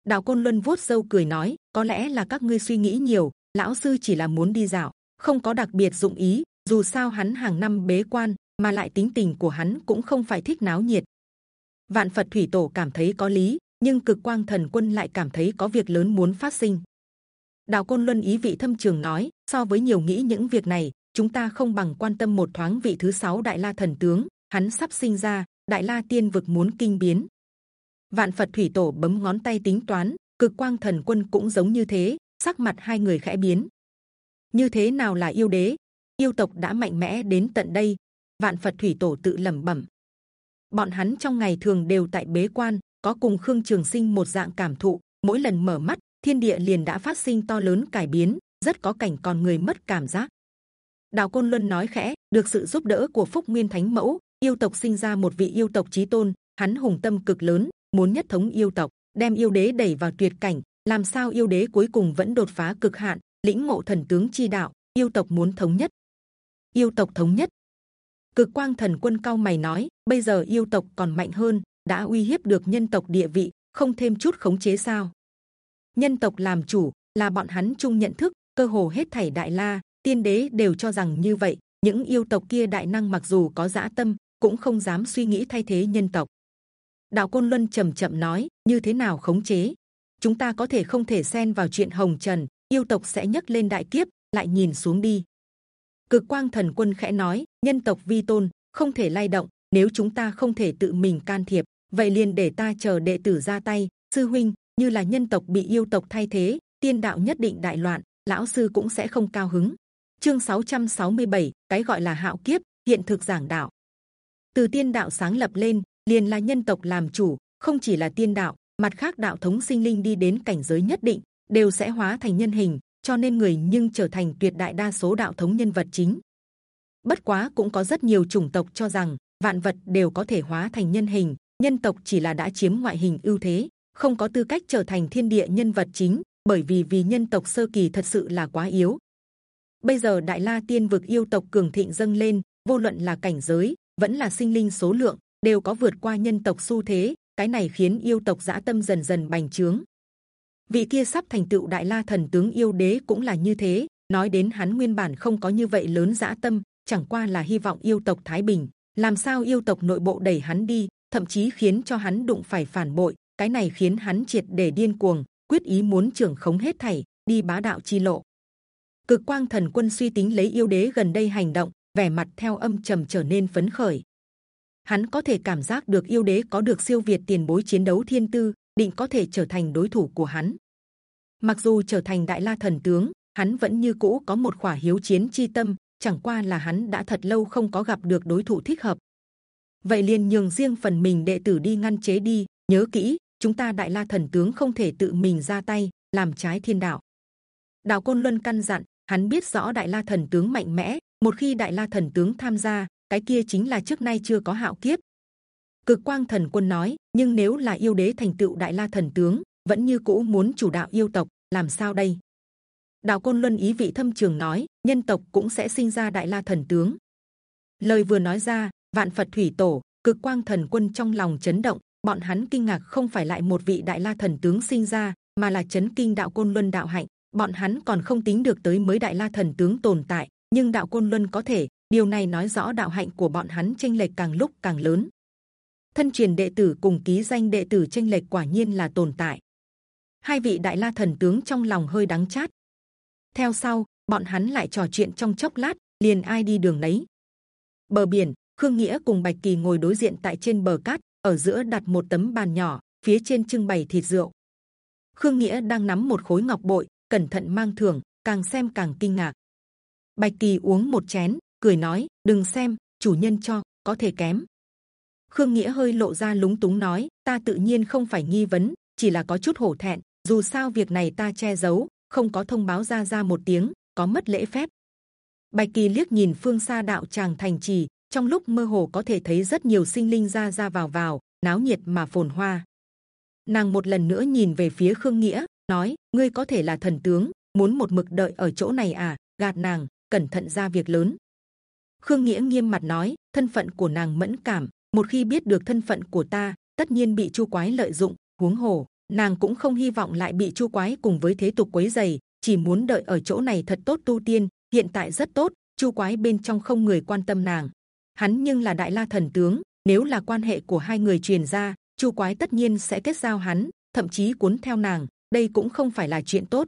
Đạo côn luân vuốt râu cười nói: có lẽ là các ngươi suy nghĩ nhiều, lão sư chỉ là muốn đi dạo, không có đặc biệt dụng ý. Dù sao hắn hàng năm bế quan, mà lại tính tình của hắn cũng không phải thích náo nhiệt. Vạn Phật thủy tổ cảm thấy có lý, nhưng cực quang thần quân lại cảm thấy có việc lớn muốn phát sinh. Đạo côn luân ý vị thâm trường nói, so với nhiều nghĩ những việc này, chúng ta không bằng quan tâm một thoáng vị thứ sáu đại la thần tướng, hắn sắp sinh ra, đại la tiên vực muốn kinh biến. Vạn Phật thủy tổ bấm ngón tay tính toán, cực quang thần quân cũng giống như thế, sắc mặt hai người khẽ biến. Như thế nào là yêu đế? Yêu tộc đã mạnh mẽ đến tận đây. Vạn Phật thủy tổ tự lẩm bẩm. Bọn hắn trong ngày thường đều tại bế quan, có cùng Khương Trường Sinh một dạng cảm thụ. Mỗi lần mở mắt, thiên địa liền đã phát sinh to lớn cải biến, rất có cảnh còn người mất cảm giác. Đào Côn Luân nói khẽ, được sự giúp đỡ của Phúc Nguyên Thánh Mẫu, yêu tộc sinh ra một vị yêu tộc chí tôn, hắn hùng tâm cực lớn, muốn nhất thống yêu tộc, đem yêu đế đẩy vào tuyệt cảnh. Làm sao yêu đế cuối cùng vẫn đột phá cực hạn, lĩnh ngộ thần tướng chi đạo, yêu tộc muốn thống nhất, yêu tộc thống nhất. Cực quang thần quân cao mày nói, bây giờ yêu tộc còn mạnh hơn, đã uy hiếp được nhân tộc địa vị, không thêm chút khống chế sao? Nhân tộc làm chủ là bọn hắn chung nhận thức, cơ hồ hết thảy đại la tiên đế đều cho rằng như vậy. Những yêu tộc kia đại năng mặc dù có dã tâm, cũng không dám suy nghĩ thay thế nhân tộc. Đạo côn luân trầm chậm nói, như thế nào khống chế? Chúng ta có thể không thể xen vào chuyện hồng trần, yêu tộc sẽ nhấc lên đại kiếp, lại nhìn xuống đi. Cực quang thần quân khẽ nói, nhân tộc vi tôn không thể lay động. Nếu chúng ta không thể tự mình can thiệp, vậy liền để ta chờ đệ tử ra tay. Sư huynh, như là nhân tộc bị yêu tộc thay thế, tiên đạo nhất định đại loạn, lão sư cũng sẽ không cao hứng. Chương 667, cái gọi là hạo kiếp, hiện thực giảng đạo. Từ tiên đạo sáng lập lên, liền là nhân tộc làm chủ, không chỉ là tiên đạo, mặt khác đạo thống sinh linh đi đến cảnh giới nhất định đều sẽ hóa thành nhân hình, cho nên người nhưng trở thành tuyệt đại đa số đạo thống nhân vật chính. Bất quá cũng có rất nhiều chủng tộc cho rằng vạn vật đều có thể hóa thành nhân hình, nhân tộc chỉ là đã chiếm ngoại hình ưu thế, không có tư cách trở thành thiên địa nhân vật chính, bởi vì vì nhân tộc sơ kỳ thật sự là quá yếu. Bây giờ đại la tiên vực yêu tộc cường thịnh dâng lên, vô luận là cảnh giới vẫn là sinh linh số lượng đều có vượt qua nhân tộc xu thế. Cái này khiến yêu tộc dã tâm dần dần bành trướng, vị kia sắp thành tựu đại la thần tướng yêu đế cũng là như thế nói đến hắn nguyên bản không có như vậy lớn dã tâm chẳng qua là hy vọng yêu tộc thái bình làm sao yêu tộc nội bộ đẩy hắn đi thậm chí khiến cho hắn đụng phải phản bội cái này khiến hắn triệt để điên cuồng quyết ý muốn trưởng khống hết thảy đi bá đạo chi lộ cực quang thần quân suy tính lấy yêu đế gần đây hành động vẻ mặt theo âm trầm trở nên phấn khởi hắn có thể cảm giác được yêu đế có được siêu việt tiền bối chiến đấu thiên tư định có thể trở thành đối thủ của hắn. Mặc dù trở thành đại la thần tướng, hắn vẫn như cũ có một khỏa hiếu chiến chi tâm. Chẳng qua là hắn đã thật lâu không có gặp được đối thủ thích hợp. Vậy liền nhường riêng phần mình đệ tử đi ngăn chế đi. Nhớ kỹ, chúng ta đại la thần tướng không thể tự mình ra tay làm trái thiên đạo. Đạo côn luân căn dặn, hắn biết rõ đại la thần tướng mạnh mẽ. Một khi đại la thần tướng tham gia, cái kia chính là trước nay chưa có hạo kiếp, cực quang thần quân nói nhưng nếu là yêu đế thành tựu đại la thần tướng vẫn như cũ muốn chủ đạo yêu tộc làm sao đây? Đạo côn luân ý vị thâm trường nói nhân tộc cũng sẽ sinh ra đại la thần tướng. Lời vừa nói ra vạn phật thủy tổ cực quang thần quân trong lòng chấn động bọn hắn kinh ngạc không phải lại một vị đại la thần tướng sinh ra mà là chấn kinh đạo côn luân đạo hạnh. Bọn hắn còn không tính được tới mới đại la thần tướng tồn tại nhưng đạo côn luân có thể điều này nói rõ đạo hạnh của bọn hắn chênh lệch càng lúc càng lớn thân truyền đệ tử cùng ký danh đệ tử tranh lệch quả nhiên là tồn tại. Hai vị đại la thần tướng trong lòng hơi đắng chát. Theo sau, bọn hắn lại trò chuyện trong chốc lát, liền ai đi đường nấy. Bờ biển, Khương Nghĩa cùng Bạch Kỳ ngồi đối diện tại trên bờ cát, ở giữa đặt một tấm bàn nhỏ, phía trên trưng bày thịt rượu. Khương Nghĩa đang nắm một khối ngọc bội, cẩn thận mang thưởng, càng xem càng kinh ngạc. Bạch Kỳ uống một chén, cười nói: đừng xem, chủ nhân cho, có thể kém. Khương Nghĩa hơi lộ ra lúng túng nói: ta tự nhiên không phải nghi vấn, chỉ là có chút hổ thẹn. Dù sao việc này ta che giấu, không có thông báo ra ra một tiếng, có mất lễ phép. Bạch Kỳ liếc nhìn phương xa đạo tràng thành trì, trong lúc mơ hồ có thể thấy rất nhiều sinh linh ra ra vào vào, náo nhiệt mà phồn hoa. Nàng một lần nữa nhìn về phía Khương Nghĩa, nói: ngươi có thể là thần tướng, muốn một mực đợi ở chỗ này à? Gạt nàng, cẩn thận ra việc lớn. Khương Nghĩa nghiêm mặt nói: thân phận của nàng mẫn cảm, một khi biết được thân phận của ta, tất nhiên bị chu quái lợi dụng. Huống hồ, nàng cũng không hy vọng lại bị chu quái cùng với thế tục quấy giày, chỉ muốn đợi ở chỗ này thật tốt tu tiên. Hiện tại rất tốt, chu quái bên trong không người quan tâm nàng. Hắn nhưng là đại la thần tướng, nếu là quan hệ của hai người truyền ra, chu quái tất nhiên sẽ kết giao hắn, thậm chí cuốn theo nàng. Đây cũng không phải là chuyện tốt.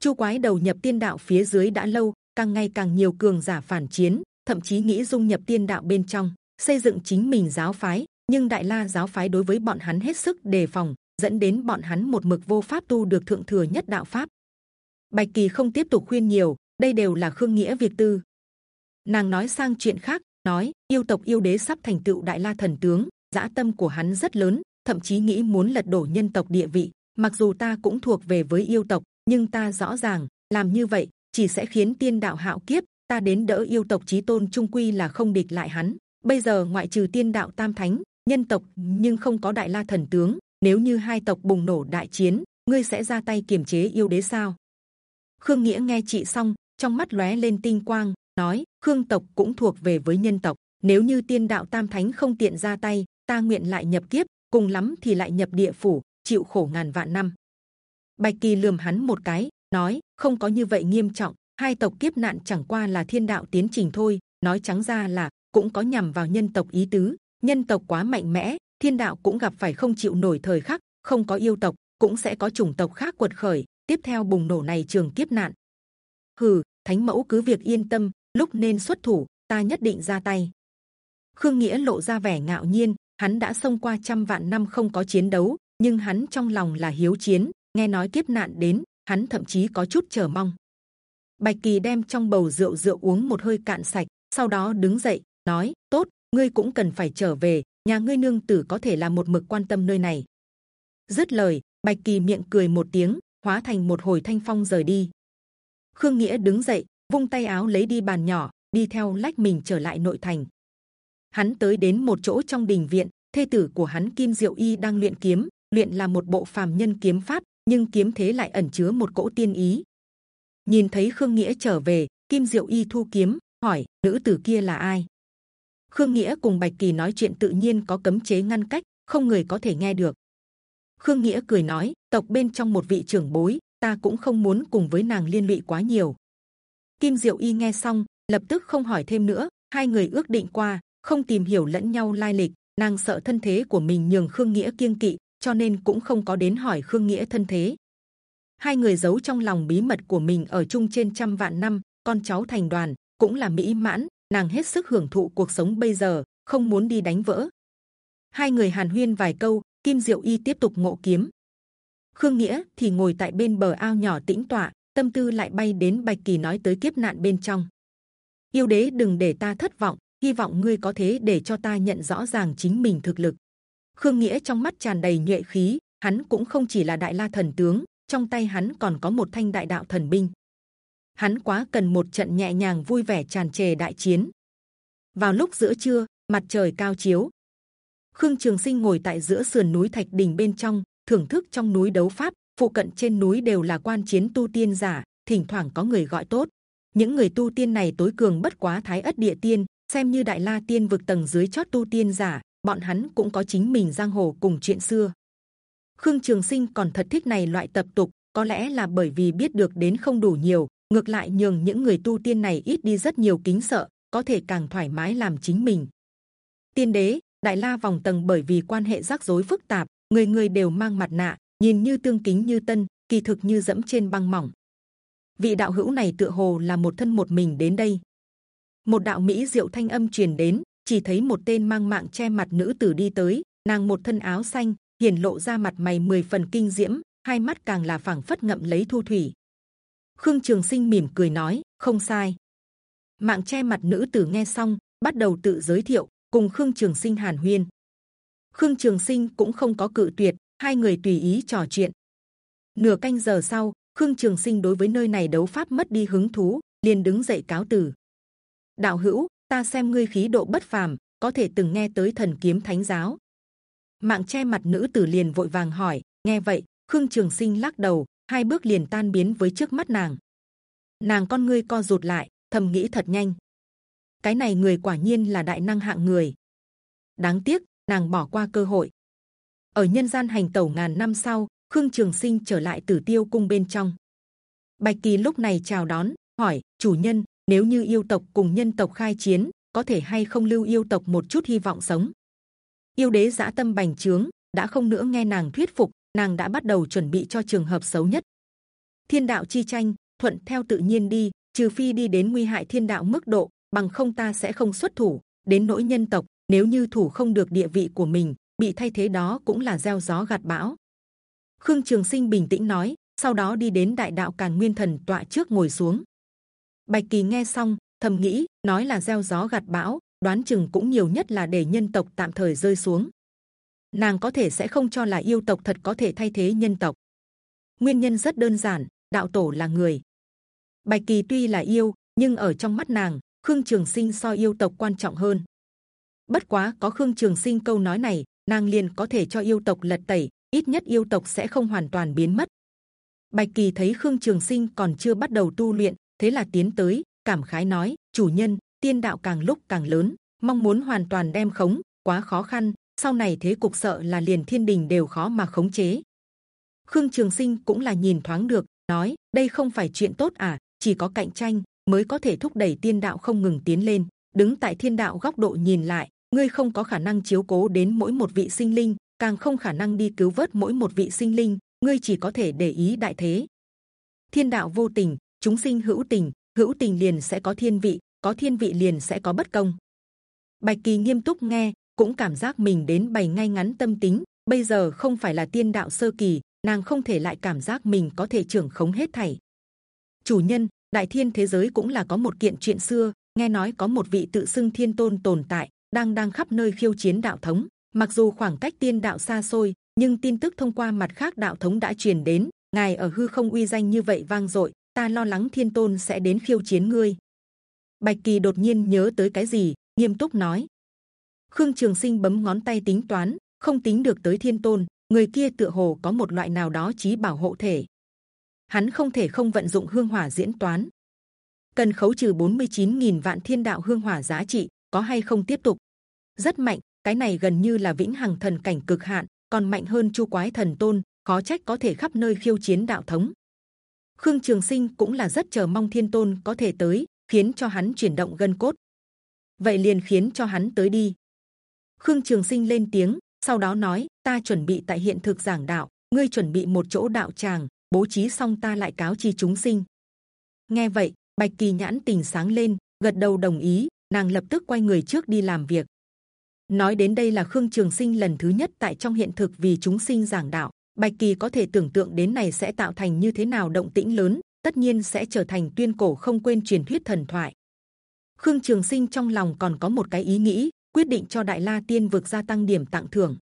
Chu quái đầu nhập tiên đạo phía dưới đã lâu, càng ngày càng nhiều cường giả phản chiến, thậm chí nghĩ dung nhập tiên đạo bên trong, xây dựng chính mình giáo phái. Nhưng đại la giáo phái đối với bọn hắn hết sức đề phòng, dẫn đến bọn hắn một mực vô pháp tu được thượng thừa nhất đạo pháp. Bạch kỳ không tiếp tục khuyên nhiều, đây đều là khương nghĩa việc tư. Nàng nói sang chuyện khác, nói yêu tộc yêu đế sắp thành tựu đại la thần tướng, dã tâm của hắn rất lớn, thậm chí nghĩ muốn lật đổ nhân tộc địa vị. Mặc dù ta cũng thuộc về với yêu tộc, nhưng ta rõ ràng làm như vậy chỉ sẽ khiến tiên đạo hạo kiếp. Ta đến đỡ yêu tộc chí tôn trung quy là không địch lại hắn. Bây giờ ngoại trừ tiên đạo tam thánh, nhân tộc nhưng không có đại la thần tướng. Nếu như hai tộc bùng nổ đại chiến, ngươi sẽ ra tay kiềm chế yêu đế sao? Khương Nghĩa nghe chị xong, trong mắt lóe lên tinh quang, nói: Khương tộc cũng thuộc về với nhân tộc. Nếu như tiên đạo tam thánh không tiện ra tay, ta nguyện lại nhập kiếp, cùng lắm thì lại nhập địa phủ, chịu khổ ngàn vạn năm. Bạch kỳ lườm hắn một cái, nói: không có như vậy nghiêm trọng. Hai tộc kiếp nạn chẳng qua là thiên đạo tiến trình thôi. Nói trắng ra là cũng có nhằm vào nhân tộc ý tứ. Nhân tộc quá mạnh mẽ, thiên đạo cũng gặp phải không chịu nổi thời khắc. Không có yêu tộc, cũng sẽ có chủng tộc khác quật khởi. Tiếp theo bùng nổ này trường kiếp nạn. Hừ, thánh mẫu cứ việc yên tâm, lúc nên xuất thủ, ta nhất định ra tay. Khương Nghĩa lộ ra vẻ ngạo nhiên, hắn đã xông qua trăm vạn năm không có chiến đấu, nhưng hắn trong lòng là hiếu chiến. Nghe nói kiếp nạn đến, hắn thậm chí có chút chờ mong. Bạch Kỳ đem trong bầu rượu rượu uống một hơi cạn sạch, sau đó đứng dậy nói: tốt, ngươi cũng cần phải trở về, nhà ngươi nương tử có thể là một mực quan tâm nơi này. Dứt lời, Bạch Kỳ miệng cười một tiếng, hóa thành một hồi thanh phong rời đi. Khương Nghĩa đứng dậy, vung tay áo lấy đi bàn nhỏ, đi theo lách mình trở lại nội thành. Hắn tới đến một chỗ trong đình viện, thê tử của hắn Kim Diệu Y đang luyện kiếm, luyện là một bộ phàm nhân kiếm pháp, nhưng kiếm thế lại ẩn chứa một cỗ tiên ý. Nhìn thấy Khương Nghĩa trở về, Kim Diệu Y thu kiếm, hỏi nữ tử kia là ai? Khương Nghĩa cùng Bạch Kỳ nói chuyện tự nhiên có cấm chế ngăn cách, không người có thể nghe được. Khương Nghĩa cười nói, tộc bên trong một vị trưởng bối, ta cũng không muốn cùng với nàng liên lụy quá nhiều. Kim Diệu Y nghe xong, lập tức không hỏi thêm nữa. Hai người ước định qua, không tìm hiểu lẫn nhau lai lịch. Nàng sợ thân thế của mình nhường Khương Nghĩa kiêng kỵ, cho nên cũng không có đến hỏi Khương Nghĩa thân thế. Hai người giấu trong lòng bí mật của mình ở chung trên trăm vạn năm, con cháu thành đoàn cũng là mỹ mãn. Nàng hết sức hưởng thụ cuộc sống bây giờ, không muốn đi đánh vỡ. Hai người hàn huyên vài câu, Kim Diệu Y tiếp tục ngộ kiếm. Khương Nghĩa thì ngồi tại bên bờ ao nhỏ tĩnh tọa, tâm tư lại bay đến Bạch Kỳ nói tới kiếp nạn bên trong. Yêu đế đừng để ta thất vọng, hy vọng ngươi có thế để cho ta nhận rõ ràng chính mình thực lực. Khương Nghĩa trong mắt tràn đầy nhuệ khí, hắn cũng không chỉ là đại la thần tướng, trong tay hắn còn có một thanh đại đạo thần binh. Hắn quá cần một trận nhẹ nhàng vui vẻ tràn trề đại chiến. Vào lúc giữa trưa, mặt trời cao chiếu, Khương Trường Sinh ngồi tại giữa sườn núi Thạch Đình bên trong, thưởng thức trong núi đấu pháp. Phụ cận trên núi đều là quan chiến tu tiên giả, thỉnh thoảng có người gọi tốt. Những người tu tiên này tối cường bất quá Thái ất địa tiên, xem như Đại La tiên vực tầng dưới chót tu tiên giả, bọn hắn cũng có chính mình giang hồ cùng chuyện xưa. Khương Trường Sinh còn thật thích này loại tập tục, có lẽ là bởi vì biết được đến không đủ nhiều, ngược lại nhường những người tu tiên này ít đi rất nhiều kính sợ, có thể càng thoải mái làm chính mình. Tiên đế, Đại La vòng tầng bởi vì quan hệ rắc rối phức tạp, người người đều mang mặt nạ, nhìn như tương kính như tân, kỳ thực như dẫm trên băng mỏng. Vị đạo hữu này tựa hồ là một thân một mình đến đây. một đạo mỹ diệu thanh âm truyền đến chỉ thấy một tên mang mạng che mặt nữ tử đi tới nàng một thân áo xanh hiển lộ ra mặt mày mười phần kinh diễm, hai mắt càng là phảng phất ngậm lấy thu thủy. Khương trường sinh mỉm cười nói, không sai. Mạng che mặt nữ tử nghe xong, bắt đầu tự giới thiệu, cùng khương trường sinh hàn huyên. Khương trường sinh cũng không có cự tuyệt, hai người tùy ý trò chuyện. Nửa canh giờ sau, khương trường sinh đối với nơi này đấu pháp mất đi hứng thú, liền đứng dậy cáo từ. Đạo hữu, ta xem ngươi khí độ bất phàm, có thể từng nghe tới thần kiếm thánh giáo mạng che mặt nữ tử liền vội vàng hỏi, nghe vậy, khương trường sinh lắc đầu, hai bước liền tan biến với trước mắt nàng. Nàng con ngươi co rụt lại, thầm nghĩ thật nhanh. Cái này người quả nhiên là đại năng hạng người. Đáng tiếc, nàng bỏ qua cơ hội. Ở nhân gian hành tẩu ngàn năm sau, khương trường sinh trở lại tử tiêu cung bên trong. Bạch kỳ lúc này chào đón, hỏi, chủ nhân, nếu như yêu tộc cùng nhân tộc khai chiến, có thể hay không lưu yêu tộc một chút hy vọng sống? Yêu đế dã tâm bành trướng, đã không nữa nghe nàng thuyết phục, nàng đã bắt đầu chuẩn bị cho trường hợp xấu nhất. Thiên đạo chi tranh, thuận theo tự nhiên đi, trừ phi đi đến nguy hại thiên đạo mức độ, bằng không ta sẽ không xuất thủ. Đến nỗi nhân tộc, nếu như thủ không được địa vị của mình, bị thay thế đó cũng là gieo gió gặt bão. Khương trường sinh bình tĩnh nói, sau đó đi đến đại đạo càn nguyên thần tọa trước ngồi xuống. Bạch kỳ nghe xong, thầm nghĩ, nói là gieo gió gặt bão đoán chừng cũng nhiều nhất là để nhân tộc tạm thời rơi xuống. Nàng có thể sẽ không cho là yêu tộc thật có thể thay thế nhân tộc. Nguyên nhân rất đơn giản, đạo tổ là người. Bạch kỳ tuy là yêu, nhưng ở trong mắt nàng, khương trường sinh so yêu tộc quan trọng hơn. Bất quá có khương trường sinh câu nói này, nàng liền có thể cho yêu tộc lật tẩy, ít nhất yêu tộc sẽ không hoàn toàn biến mất. Bạch kỳ thấy khương trường sinh còn chưa bắt đầu tu luyện, thế là tiến tới, cảm khái nói, chủ nhân tiên đạo càng lúc càng lớn, mong muốn hoàn toàn đem khống, quá khó khăn, sau này thế cục sợ là liền thiên đình đều khó mà khống chế. Khương trường sinh cũng là nhìn thoáng được, nói, đây không phải chuyện tốt à chỉ có cạnh tranh mới có thể thúc đẩy tiên đạo không ngừng tiến lên. Đứng tại thiên đạo góc độ nhìn lại, ngươi không có khả năng chiếu cố đến mỗi một vị sinh linh, càng không khả năng đi cứu vớt mỗi một vị sinh linh, ngươi chỉ có thể để ý đại thế. Thiên đạo vô tình, chúng sinh hữu tình hữu tình liền sẽ có thiên vị có thiên vị liền sẽ có bất công. Bạch kỳ nghiêm túc nghe, cũng cảm giác mình đến bày ngay ngắn tâm tính. Bây giờ không phải là tiên đạo sơ kỳ, nàng không thể lại cảm giác mình có thể trưởng khống hết thảy. Chủ nhân, đại thiên thế giới cũng là có một kiện chuyện xưa, nghe nói có một vị tự xưng thiên tôn tồn tại, đang đang khắp nơi khiêu chiến đạo thống. Mặc dù khoảng cách tiên đạo xa xôi, nhưng tin tức thông qua mặt khác đạo thống đã truyền đến. Ngài ở hư không uy danh như vậy vang dội, ta lo lắng thiên tôn sẽ đến khiêu chiến ngươi bạch kỳ đột nhiên nhớ tới cái gì, nghiêm túc nói. Khương trường sinh bấm ngón tay tính toán, không tính được tới thiên tôn, người kia tựa hồ có một loại nào đó trí bảo hộ thể. Hắn không thể không vận dụng hương hỏa diễn toán. Cần khấu trừ 49.000 vạn thiên đạo hương hỏa giá trị, có hay không tiếp tục? Rất mạnh, cái này gần như là vĩnh hằng thần cảnh cực hạn, còn mạnh hơn chu quái thần tôn, khó trách có thể khắp nơi khiêu chiến đạo thống. Khương trường sinh cũng là rất chờ mong thiên tôn có thể tới khiến cho hắn chuyển động gân cốt. Vậy liền khiến cho hắn tới đi. Khương trường sinh lên tiếng, sau đó nói, ta chuẩn bị tại hiện thực giảng đạo, ngươi chuẩn bị một chỗ đạo tràng, bố trí xong ta lại cáo chi chúng sinh. Nghe vậy, bạch kỳ nhãn tình sáng lên, gật đầu đồng ý, nàng lập tức quay người trước đi làm việc. Nói đến đây là khương trường sinh lần thứ nhất tại trong hiện thực vì chúng sinh giảng đạo. Bạch kỳ có thể tưởng tượng đến này sẽ tạo thành như thế nào động tĩnh lớn tất nhiên sẽ trở thành tuyên cổ không quên truyền thuyết thần thoại. Khương trường sinh trong lòng còn có một cái ý nghĩ quyết định cho đại la tiên vực gia tăng điểm tặng thưởng.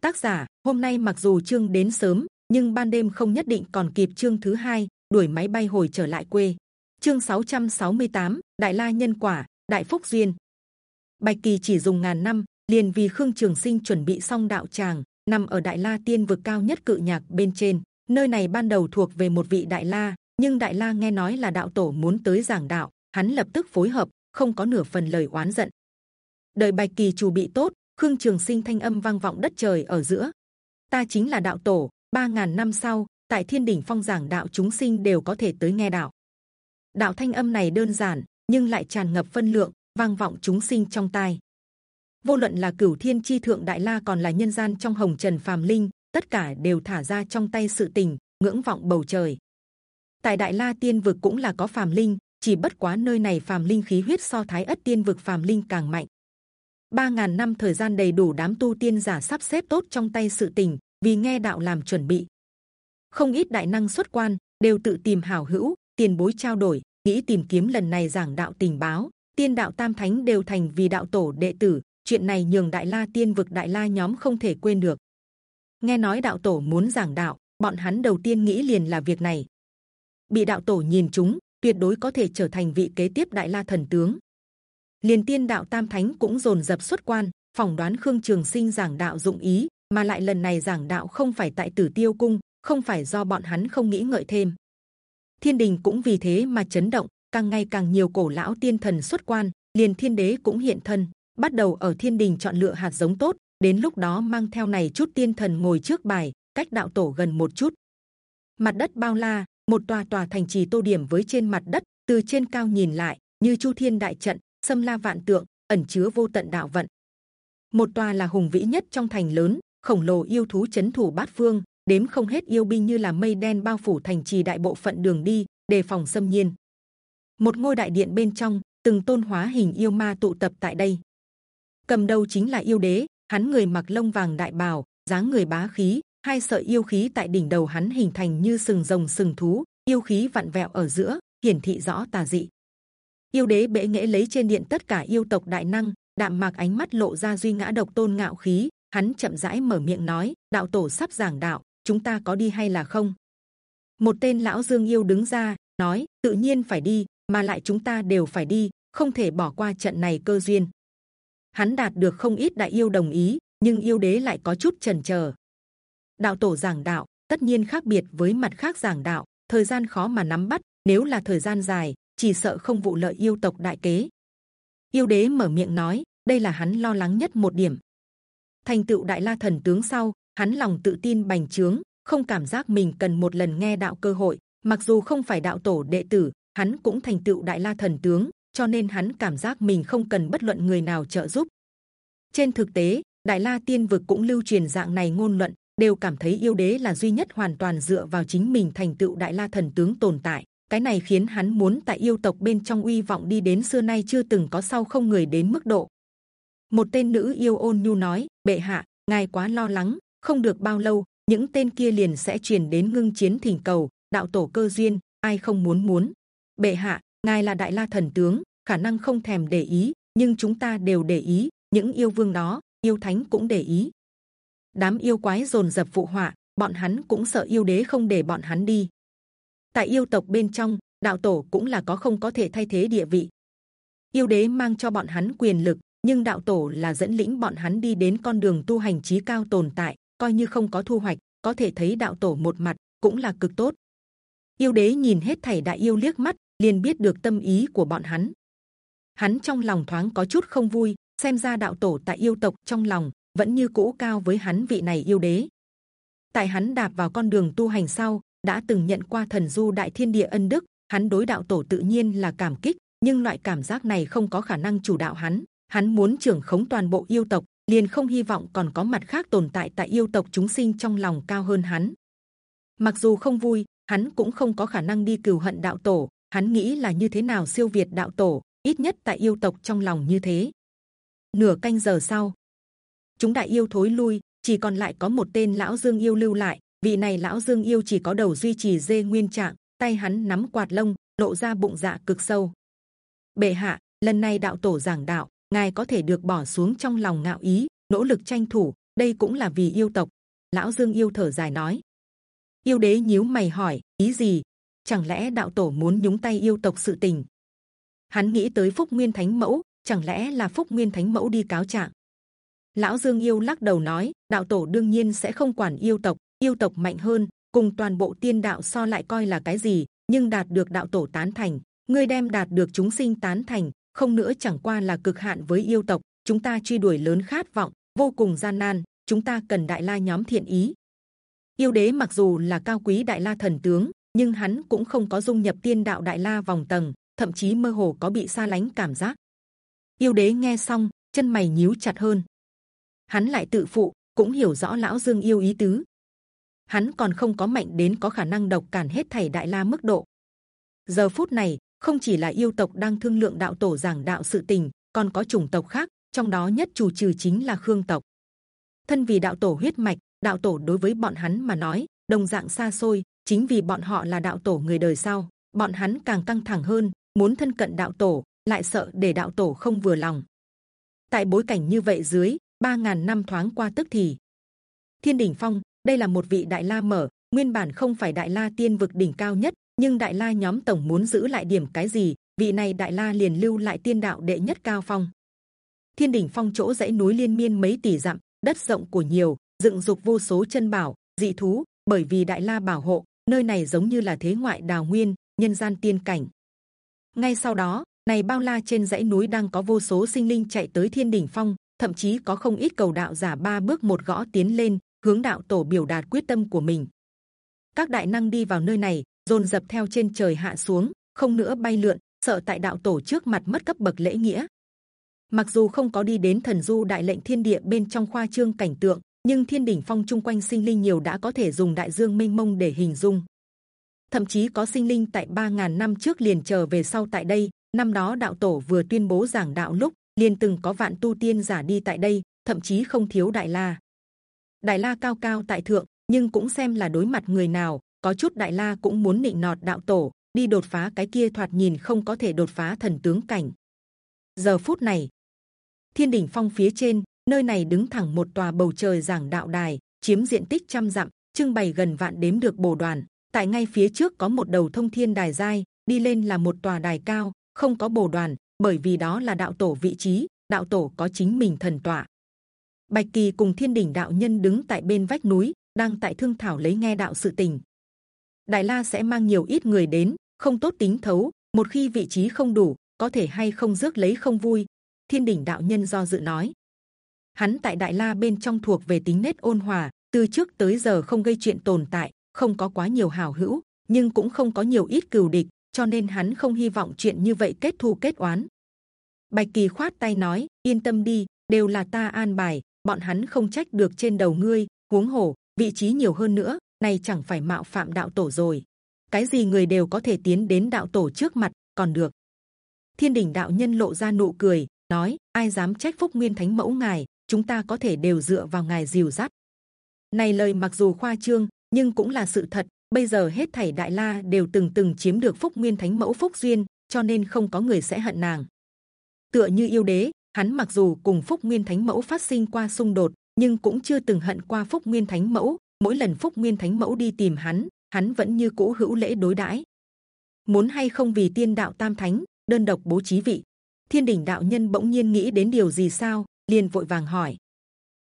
Tác giả hôm nay mặc dù chương đến sớm nhưng ban đêm không nhất định còn kịp chương thứ hai đuổi máy bay hồi trở lại quê. Chương 668, đại la nhân quả đại phúc duyên. Bạch kỳ chỉ dùng ngàn năm liền vì khương trường sinh chuẩn bị xong đạo tràng nằm ở đại la tiên vực cao nhất cự nhạc bên trên. Nơi này ban đầu thuộc về một vị đại la nhưng đại la nghe nói là đạo tổ muốn tới giảng đạo, hắn lập tức phối hợp, không có nửa phần lời oán giận. Đợi bạch kỳ chủ bị tốt, khương trường sinh thanh âm vang vọng đất trời ở giữa. Ta chính là đạo tổ, ba ngàn năm sau, tại thiên đỉnh phong giảng đạo chúng sinh đều có thể tới nghe đạo. Đạo thanh âm này đơn giản, nhưng lại tràn ngập phân lượng, vang vọng chúng sinh trong tai. Vô luận là cửu thiên chi thượng đại la còn là nhân gian trong hồng trần phàm linh, tất cả đều thả ra trong tay sự tình, ngưỡng vọng bầu trời tại đại la tiên vực cũng là có phàm linh chỉ bất quá nơi này phàm linh khí huyết so thái ất tiên vực phàm linh càng mạnh. Ba ngàn năm thời gian đầy đủ đám tu tiên giả sắp xếp tốt trong tay sự tình, vì nghe đạo làm chuẩn bị. Không ít đại năng xuất quan đều tự tìm hảo hữu, tiền bối trao đổi, nghĩ tìm kiếm lần này giảng đạo tình báo. Tiên đạo tam thánh đều thành vì đạo tổ đệ tử, chuyện này nhường đại la tiên vực đại la nhóm không thể quên được. Nghe nói đạo tổ muốn giảng đạo, bọn hắn đầu tiên nghĩ liền là việc này. Bị đạo tổ nhìn chúng, tuyệt đối có thể trở thành vị kế tiếp đại la thần tướng. Liền tiên đạo tam thánh cũng dồn dập xuất quan, phỏng đoán khương trường sinh giảng đạo dụng ý, mà lại lần này giảng đạo không phải tại tử tiêu cung, không phải do bọn hắn không nghĩ ngợi thêm. Thiên đình cũng vì thế mà chấn động, càng ngày càng nhiều cổ lão tiên thần xuất quan, liền thiên đế cũng hiện thân, bắt đầu ở thiên đình chọn lựa hạt giống tốt. Đến lúc đó mang theo này chút tiên thần ngồi trước bài, cách đạo tổ gần một chút. Mặt đất bao la, một tòa tòa thành trì tô điểm với trên mặt đất, từ trên cao nhìn lại như chu thiên đại trận, xâm la vạn tượng, ẩn chứa vô tận đạo vận. Một tòa là hùng vĩ nhất trong thành lớn, khổng lồ yêu thú chấn thủ bát phương, đếm không hết yêu binh như là mây đen bao phủ thành trì đại bộ phận đường đi, đề phòng xâm nhiên. Một ngôi đại điện bên trong, từng tôn hóa hình yêu ma tụ tập tại đây. Cầm đầu chính là yêu đế, hắn người mặc lông vàng đại bào, dáng người bá khí, hai sợi yêu khí tại đỉnh đầu hắn hình thành như sừng rồng sừng thú, yêu khí vặn vẹo ở giữa, hiển thị rõ tà dị. Yêu đế bệ nghệ lấy trên điện tất cả yêu tộc đại năng, đạm mạc ánh mắt lộ ra duy ngã độc tôn ngạo khí, hắn chậm rãi mở miệng nói: đạo tổ sắp giảng đạo, chúng ta có đi hay là không? Một tên lão dương yêu đứng ra nói: tự nhiên phải đi, mà lại chúng ta đều phải đi, không thể bỏ qua trận này cơ duyên. Hắn đạt được không ít đại yêu đồng ý, nhưng yêu đế lại có chút chần chờ. Đạo tổ giảng đạo tất nhiên khác biệt với mặt khác giảng đạo, thời gian khó mà nắm bắt. Nếu là thời gian dài, chỉ sợ không vụ lợi yêu tộc đại kế. Yêu đế mở miệng nói, đây là hắn lo lắng nhất một điểm. Thành tựu đại la thần tướng sau, hắn lòng tự tin bành trướng, không cảm giác mình cần một lần nghe đạo cơ hội. Mặc dù không phải đạo tổ đệ tử, hắn cũng thành tựu đại la thần tướng, cho nên hắn cảm giác mình không cần bất luận người nào trợ giúp. Trên thực tế, đại la tiên vực cũng lưu truyền dạng này ngôn luận, đều cảm thấy yêu đế là duy nhất hoàn toàn dựa vào chính mình thành tựu đại la thần tướng tồn tại. Cái này khiến hắn muốn tại yêu tộc bên trong uy vọng đi đến xưa nay chưa từng có sau không người đến mức độ. Một tên nữ yêu ôn nhu nói: bệ hạ, ngài quá lo lắng, không được bao lâu, những tên kia liền sẽ truyền đến ngưng chiến thỉnh cầu, đạo tổ cơ duyên, ai không muốn muốn. Bệ hạ, ngài là đại la thần tướng, khả năng không thèm để ý, nhưng chúng ta đều để ý. Những yêu vương đó, yêu thánh cũng để ý. Đám yêu quái dồn dập phụ họa, bọn hắn cũng sợ yêu đế không để bọn hắn đi. Tại yêu tộc bên trong, đạo tổ cũng là có không có thể thay thế địa vị. Yêu đế mang cho bọn hắn quyền lực, nhưng đạo tổ là dẫn lĩnh bọn hắn đi đến con đường tu hành trí cao tồn tại, coi như không có thu hoạch, có thể thấy đạo tổ một mặt cũng là cực tốt. Yêu đế nhìn hết thảy đại yêu liếc mắt, liền biết được tâm ý của bọn hắn. Hắn trong lòng thoáng có chút không vui, xem ra đạo tổ tại yêu tộc trong lòng vẫn như cũ cao với hắn vị này yêu đế. Tại hắn đạp vào con đường tu hành sau, đã từng nhận qua thần du đại thiên địa ân đức, hắn đối đạo tổ tự nhiên là cảm kích, nhưng loại cảm giác này không có khả năng chủ đạo hắn. Hắn muốn trưởng khống toàn bộ yêu tộc, liền không hy vọng còn có mặt khác tồn tại tại yêu tộc chúng sinh trong lòng cao hơn hắn. Mặc dù không vui, hắn cũng không có khả năng đi cừu hận đạo tổ. Hắn nghĩ là như thế nào siêu việt đạo tổ, ít nhất tại yêu tộc trong lòng như thế. Nửa canh giờ sau, chúng đại yêu thối lui, chỉ còn lại có một tên lão dương yêu lưu lại. Vị này lão dương yêu chỉ có đầu duy trì dê nguyên trạng, tay hắn nắm quạt lông, lộ ra bụng dạ cực sâu. Bệ hạ, lần này đạo tổ giảng đạo, ngài có thể được bỏ xuống trong lòng ngạo ý, nỗ lực tranh thủ. Đây cũng là vì yêu tộc. Lão dương yêu thở dài nói. Yêu đế nhíu mày hỏi, ý gì? Chẳng lẽ đạo tổ muốn nhúng tay yêu tộc sự tình? Hắn nghĩ tới phúc nguyên thánh mẫu, chẳng lẽ là phúc nguyên thánh mẫu đi cáo trạng? Lão Dương yêu lắc đầu nói, đạo tổ đương nhiên sẽ không quản yêu tộc, yêu tộc mạnh hơn, cùng toàn bộ tiên đạo so lại coi là cái gì? Nhưng đạt được đạo tổ tán thành, ngươi đem đạt được chúng sinh tán thành, không nữa chẳng qua là cực hạn với yêu tộc. Chúng ta truy đuổi lớn khát vọng, vô cùng gian nan. Chúng ta cần đại la nhóm thiện ý. Yêu đế mặc dù là cao quý đại la thần tướng, nhưng hắn cũng không có dung nhập tiên đạo đại la vòng tầng, thậm chí mơ hồ có bị xa lánh cảm giác. Yêu đế nghe xong, chân mày nhíu chặt hơn. Hắn lại tự phụ, cũng hiểu rõ lão dương yêu ý tứ. Hắn còn không có mạnh đến có khả năng độc cản hết thảy đại la mức độ. Giờ phút này, không chỉ là yêu tộc đang thương lượng đạo tổ giảng đạo sự tình, còn có chủng tộc khác, trong đó nhất chủ trừ chính là khương tộc. Thân vì đạo tổ huyết mạch, đạo tổ đối với bọn hắn mà nói đồng dạng xa xôi, chính vì bọn họ là đạo tổ người đời sau, bọn hắn càng căng thẳng hơn, muốn thân cận đạo tổ, lại sợ để đạo tổ không vừa lòng. Tại bối cảnh như vậy dưới, ba ngàn năm thoáng qua tức thì. Thiên đỉnh phong, đây là một vị đại la mở, nguyên bản không phải đại la tiên vực đỉnh cao nhất, nhưng đại la nhóm tổng muốn giữ lại điểm cái gì, vị này đại la liền lưu lại tiên đạo đệ nhất cao phong. Thiên đỉnh phong chỗ dãy núi liên miên mấy tỷ dặm, đất rộng của nhiều, dựng dục vô số chân bảo, dị thú, bởi vì đại la bảo hộ, nơi này giống như là thế ngoại đào nguyên, nhân gian tiên cảnh. Ngay sau đó, này bao la trên dãy núi đang có vô số sinh linh chạy tới thiên đỉnh phong thậm chí có không ít cầu đạo giả ba bước một gõ tiến lên, hướng đạo tổ biểu đạt quyết tâm của mình. Các đại năng đi vào nơi này, dồn dập theo trên trời hạ xuống, không nữa bay lượn, sợ tại đạo tổ trước mặt mất cấp bậc lễ nghĩa. Mặc dù không có đi đến thần du đại lệnh thiên địa bên trong khoa trương cảnh tượng, nhưng thiên đỉnh phong chung quanh sinh linh nhiều đã có thể dùng đại dương mênh mông để hình dung. Thậm chí có sinh linh tại 3.000 năm trước liền chờ về sau tại đây, năm đó đạo tổ vừa tuyên bố giảng đạo lúc liền từng có vạn tu tiên giả đi tại đây, thậm chí không thiếu đại la. Đại la cao cao tại thượng, nhưng cũng xem là đối mặt người nào, có chút đại la cũng muốn nịnh nọt đạo tổ, đi đột phá cái kia thoạt nhìn không có thể đột phá thần tướng cảnh. Giờ phút này, thiên đỉnh phong phía trên, nơi này đứng thẳng một tòa bầu trời giảng đạo đài, chiếm diện tích trăm dặm, trưng bày gần vạn đếm được bồ đoàn. Tại ngay phía trước có một đầu thông thiên đài giai, đi lên là một tòa đài cao, không có bồ đoàn bởi vì đó là đạo tổ vị trí, đạo tổ có chính mình thần tọa. Bạch kỳ cùng thiên đỉnh đạo nhân đứng tại bên vách núi, đang tại thương thảo lấy nghe đạo sự tình. Đại la sẽ mang nhiều ít người đến, không tốt tính thấu, một khi vị trí không đủ, có thể hay không rước lấy không vui. Thiên đỉnh đạo nhân do dự nói. Hắn tại đại la bên trong thuộc về tính nết ôn hòa, từ trước tới giờ không gây chuyện tồn tại, không có quá nhiều hảo hữu, nhưng cũng không có nhiều ít cừu địch cho nên hắn không hy vọng chuyện như vậy kết thù kết oán. Bạch kỳ khoát tay nói, yên tâm đi, đều là ta an bài, bọn hắn không trách được trên đầu ngươi, huống hồ, vị trí nhiều hơn nữa, này chẳng phải mạo phạm đạo tổ rồi. Cái gì người đều có thể tiến đến đạo tổ trước mặt, còn được. Thiên đỉnh đạo nhân lộ ra nụ cười, nói, ai dám trách phúc nguyên thánh mẫu ngài, chúng ta có thể đều dựa vào ngài dìu dắt. Này lời mặc dù khoa trương, nhưng cũng là sự thật bây giờ hết thảy đại la đều từng từng chiếm được phúc nguyên thánh mẫu phúc duyên, cho nên không có người sẽ hận nàng. Tựa như yêu đế, hắn mặc dù cùng phúc nguyên thánh mẫu phát sinh qua xung đột, nhưng cũng chưa từng hận qua phúc nguyên thánh mẫu. Mỗi lần phúc nguyên thánh mẫu đi tìm hắn hắn vẫn như cũ hữu lễ đối đãi. Muốn hay không vì tiên đạo tam thánh, đơn độc bố trí vị. Thiên đỉnh đạo nhân bỗng nhiên nghĩ đến điều gì sao, liền vội vàng hỏi.